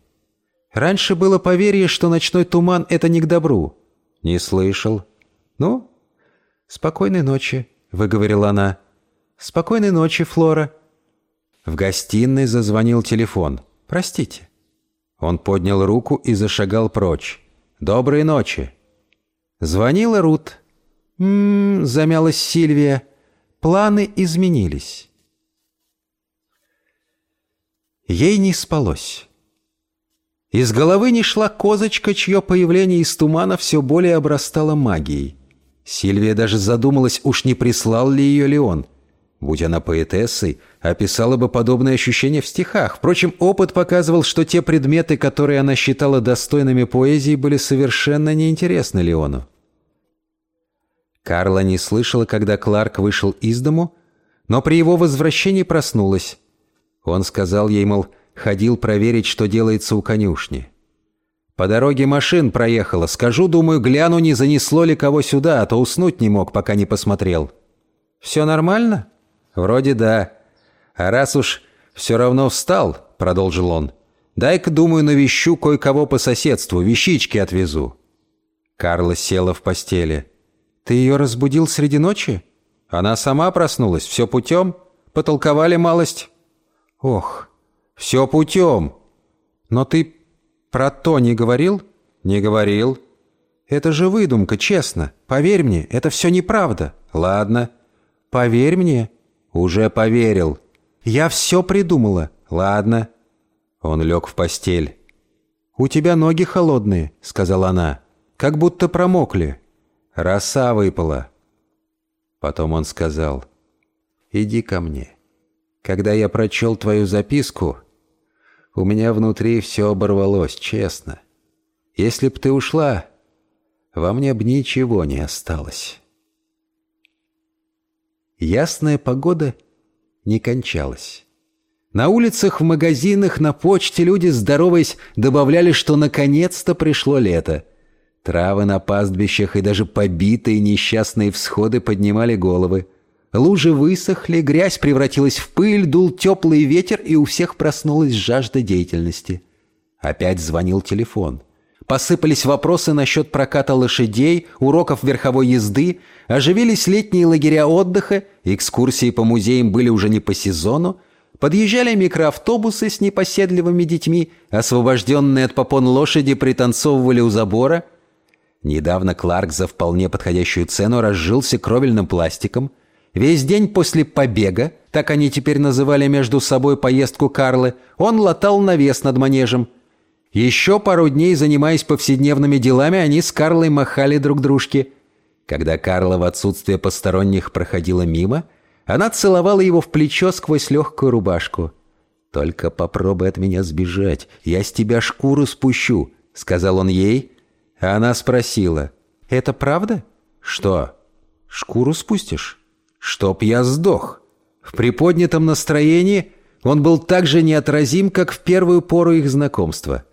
Раньше было поверье, что ночной туман — это не к добру. Не слышал. Ну, спокойной ночи, — выговорила она. Спокойной ночи, Флора. В гостиной зазвонил телефон. Простите. Он поднял руку и зашагал прочь. Доброй ночи. Звонила Рут. «М-м-м», замялась Сильвия. «Планы изменились». Ей не спалось. Из головы не шла козочка, чье появление из тумана все более обрастало магией. Сильвия даже задумалась, уж не прислал ли ее Леон. Будь она поэтессой, описала бы подобные ощущения в стихах. Впрочем, опыт показывал, что те предметы, которые она считала достойными поэзии, были совершенно неинтересны Леону. Карла не слышала, когда Кларк вышел из дому, но при его возвращении проснулась. Он сказал ей, мол, ходил проверить, что делается у конюшни. «По дороге машин проехала. Скажу, думаю, гляну, не занесло ли кого сюда, а то уснуть не мог, пока не посмотрел». «Все нормально?» «Вроде да. А раз уж все равно встал», — продолжил он, — «дай-ка, думаю, навещу кое-кого по соседству, вещички отвезу». Карла села в постели. «Ты ее разбудил среди ночи?» «Она сама проснулась, все путем. Потолковали малость». «Ох, все путем. Но ты про то не говорил?» «Не говорил». «Это же выдумка, честно. Поверь мне, это все неправда». «Ладно». «Поверь мне». «Уже поверил». «Я все придумала». «Ладно». Он лег в постель. «У тебя ноги холодные», — сказала она. «Как будто промокли». «Роса выпала». Потом он сказал. «Иди ко мне». Когда я прочел твою записку, у меня внутри все оборвалось, честно. Если б ты ушла, во мне б ничего не осталось. Ясная погода не кончалась. На улицах, в магазинах, на почте люди, здороваясь, добавляли, что наконец-то пришло лето. Травы на пастбищах и даже побитые несчастные всходы поднимали головы. Лужи высохли, грязь превратилась в пыль, дул теплый ветер, и у всех проснулась жажда деятельности. Опять звонил телефон. Посыпались вопросы насчет проката лошадей, уроков верховой езды, оживились летние лагеря отдыха, экскурсии по музеям были уже не по сезону, подъезжали микроавтобусы с непоседливыми детьми, освобожденные от попон лошади пританцовывали у забора. Недавно Кларк за вполне подходящую цену разжился кровельным пластиком – Весь день после побега, так они теперь называли между собой поездку Карлы, он латал навес над манежем. Еще пару дней, занимаясь повседневными делами, они с Карлой махали друг дружке. Когда Карла в отсутствие посторонних проходила мимо, она целовала его в плечо сквозь легкую рубашку. «Только попробуй от меня сбежать, я с тебя шкуру спущу», — сказал он ей. А она спросила, «Это правда?» «Что? Шкуру спустишь?» чтоб я сдох. В приподнятом настроении он был так же неотразим, как в первую пору их знакомства.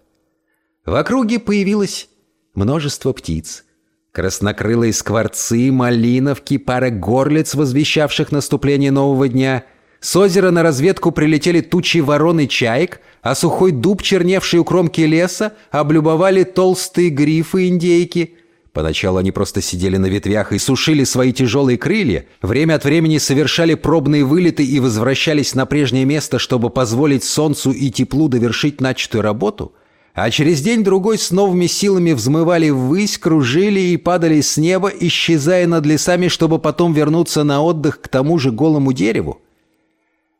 В округе появилось множество птиц. Краснокрылые скворцы, малиновки, пара горлиц, возвещавших наступление нового дня. С озера на разведку прилетели тучи ворон и чаек, а сухой дуб, черневший у кромки леса, облюбовали толстые грифы индейки — Поначалу они просто сидели на ветвях и сушили свои тяжелые крылья, время от времени совершали пробные вылеты и возвращались на прежнее место, чтобы позволить солнцу и теплу довершить начатую работу, а через день-другой с новыми силами взмывали ввысь, кружили и падали с неба, исчезая над лесами, чтобы потом вернуться на отдых к тому же голому дереву.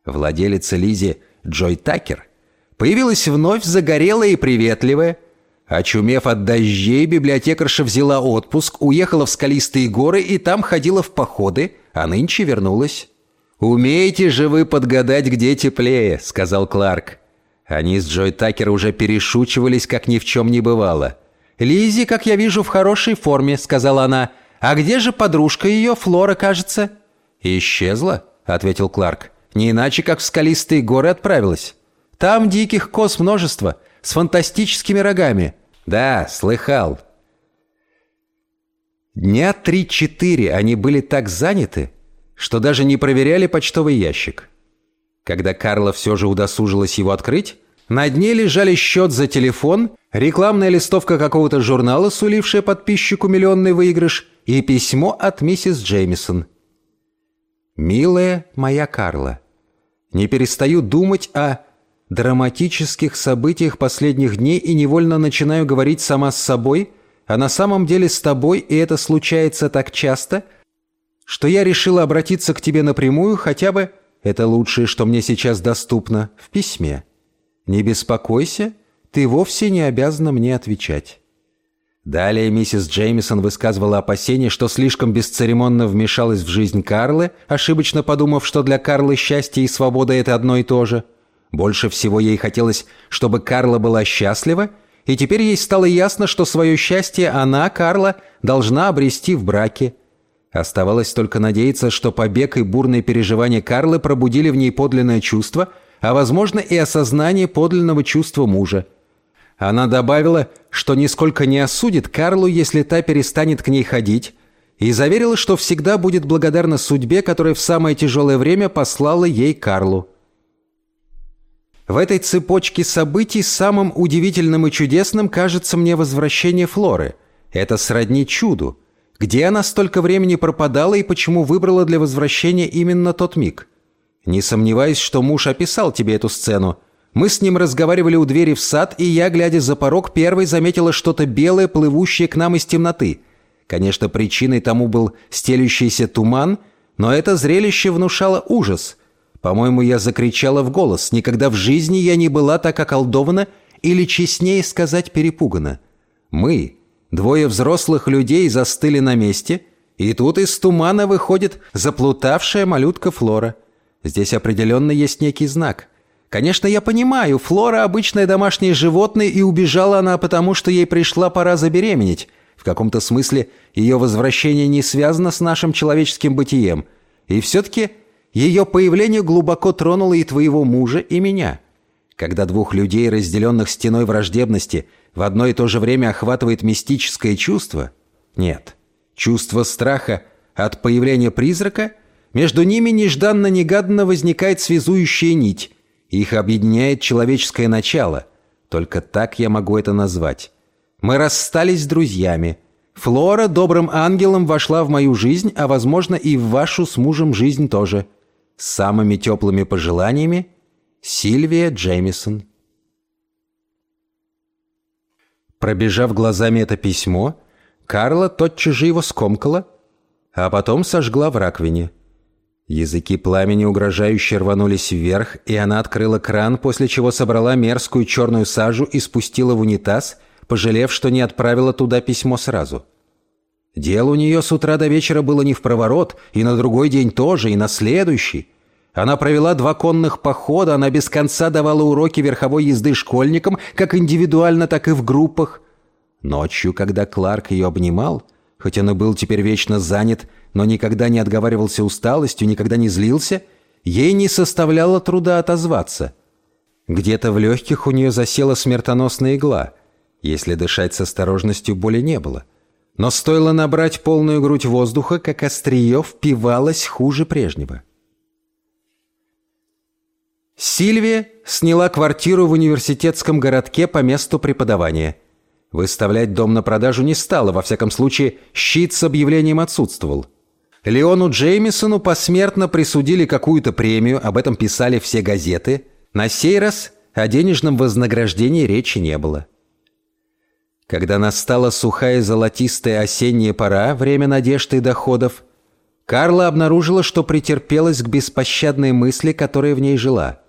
Владелица Лизи Джой Такер появилась вновь загорелая и приветливая, Очумев от дождей, библиотекарша взяла отпуск, уехала в скалистые горы и там ходила в походы, а нынче вернулась. «Умеете же вы подгадать, где теплее», — сказал Кларк. Они с Джой Такер уже перешучивались, как ни в чем не бывало. Лизи, как я вижу, в хорошей форме», — сказала она. «А где же подружка ее, Флора, кажется?» «Исчезла», — ответил Кларк. «Не иначе, как в скалистые горы отправилась. Там диких коз множество, с фантастическими рогами. «Да, слыхал». Дня три-четыре они были так заняты, что даже не проверяли почтовый ящик. Когда Карла все же удосужилась его открыть, на дне лежали счет за телефон, рекламная листовка какого-то журнала, сулившая подписчику миллионный выигрыш, и письмо от миссис Джеймисон. «Милая моя Карла, не перестаю думать о драматических событиях последних дней и невольно начинаю говорить сама с собой а на самом деле с тобой, и это случается так часто, что я решила обратиться к тебе напрямую хотя бы, это лучшее, что мне сейчас доступно, в письме. Не беспокойся, ты вовсе не обязана мне отвечать». Далее миссис Джеймисон высказывала опасение, что слишком бесцеремонно вмешалась в жизнь Карлы, ошибочно подумав, что для Карлы счастье и свобода – это одно и то же. Больше всего ей хотелось, чтобы Карла была счастлива, и теперь ей стало ясно, что свое счастье она, Карла, должна обрести в браке. Оставалось только надеяться, что побег и бурные переживания Карлы пробудили в ней подлинное чувство, а, возможно, и осознание подлинного чувства мужа. Она добавила, что нисколько не осудит Карлу, если та перестанет к ней ходить, и заверила, что всегда будет благодарна судьбе, которая в самое тяжелое время послала ей Карлу. В этой цепочке событий самым удивительным и чудесным кажется мне возвращение Флоры. Это сродни чуду. Где она столько времени пропадала и почему выбрала для возвращения именно тот миг? Не сомневаюсь, что муж описал тебе эту сцену. Мы с ним разговаривали у двери в сад, и я, глядя за порог, первой заметила что-то белое, плывущее к нам из темноты. Конечно, причиной тому был стелющийся туман, но это зрелище внушало ужас. По-моему, я закричала в голос. Никогда в жизни я не была так околдована или, честнее сказать, перепугана. Мы, двое взрослых людей, застыли на месте, и тут из тумана выходит заплутавшая малютка Флора. Здесь определенно есть некий знак. Конечно, я понимаю, Флора – обычное домашнее животное, и убежала она потому, что ей пришла пора забеременеть. В каком-то смысле ее возвращение не связано с нашим человеческим бытием. И все-таки ее появление глубоко тронуло и твоего мужа, и меня. Когда двух людей, разделенных стеной враждебности, в одно и то же время охватывает мистическое чувство? Нет. Чувство страха от появления призрака? Между ними нежданно-негаданно возникает связующая нить. Их объединяет человеческое начало. Только так я могу это назвать. Мы расстались с друзьями. Флора добрым ангелом вошла в мою жизнь, а, возможно, и в вашу с мужем жизнь тоже – с самыми теплыми пожеланиями, Сильвия Джеймисон. Пробежав глазами это письмо, Карла тотчас же его скомкала, а потом сожгла в раковине. Языки пламени угрожающе рванулись вверх, и она открыла кран, после чего собрала мерзкую черную сажу и спустила в унитаз, пожалев, что не отправила туда письмо сразу. Дело у нее с утра до вечера было не в проворот, и на другой день тоже, и на следующий. Она провела два конных похода, она без конца давала уроки верховой езды школьникам, как индивидуально, так и в группах. Ночью, когда Кларк ее обнимал, хоть он и был теперь вечно занят, но никогда не отговаривался усталостью, никогда не злился, ей не составляло труда отозваться. Где-то в легких у нее засела смертоносная игла. Если дышать с осторожностью, боли не было. Но стоило набрать полную грудь воздуха, как острие впивалось хуже прежнего. Сильвия сняла квартиру в университетском городке по месту преподавания. Выставлять дом на продажу не стала, во всяком случае, щит с объявлением отсутствовал. Леону Джеймисону посмертно присудили какую-то премию, об этом писали все газеты. На сей раз о денежном вознаграждении речи не было. Когда настала сухая золотистая осенняя пора, время надежд и доходов, Карла обнаружила, что претерпелась к беспощадной мысли, которая в ней жила.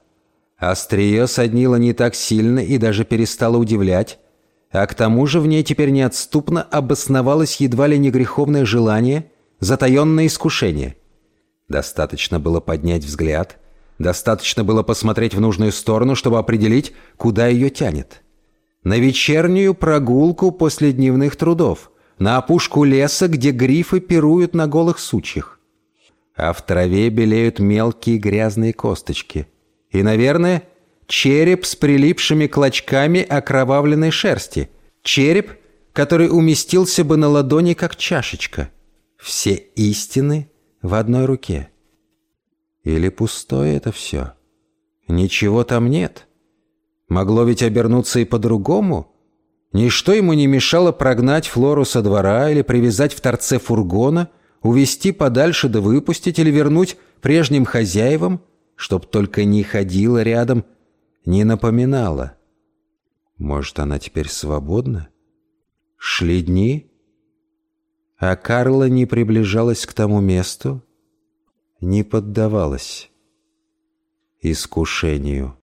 Острие соднило не так сильно и даже перестало удивлять, а к тому же в ней теперь неотступно обосновалось едва ли не греховное желание, затаенное искушение. Достаточно было поднять взгляд, достаточно было посмотреть в нужную сторону, чтобы определить, куда ее тянет на вечернюю прогулку после дневных трудов, на опушку леса, где грифы пируют на голых сучьях. А в траве белеют мелкие грязные косточки. И, наверное, череп с прилипшими клочками окровавленной шерсти. Череп, который уместился бы на ладони, как чашечка. Все истины в одной руке. Или пустое это все? Ничего там нет. — Могло ведь обернуться и по-другому. Ничто ему не мешало прогнать Флору со двора или привязать в торце фургона, увести подальше да выпустить или вернуть прежним хозяевам, чтоб только не ходила рядом, не напоминала. Может, она теперь свободна? Шли дни, а Карла не приближалась к тому месту, не поддавалась искушению.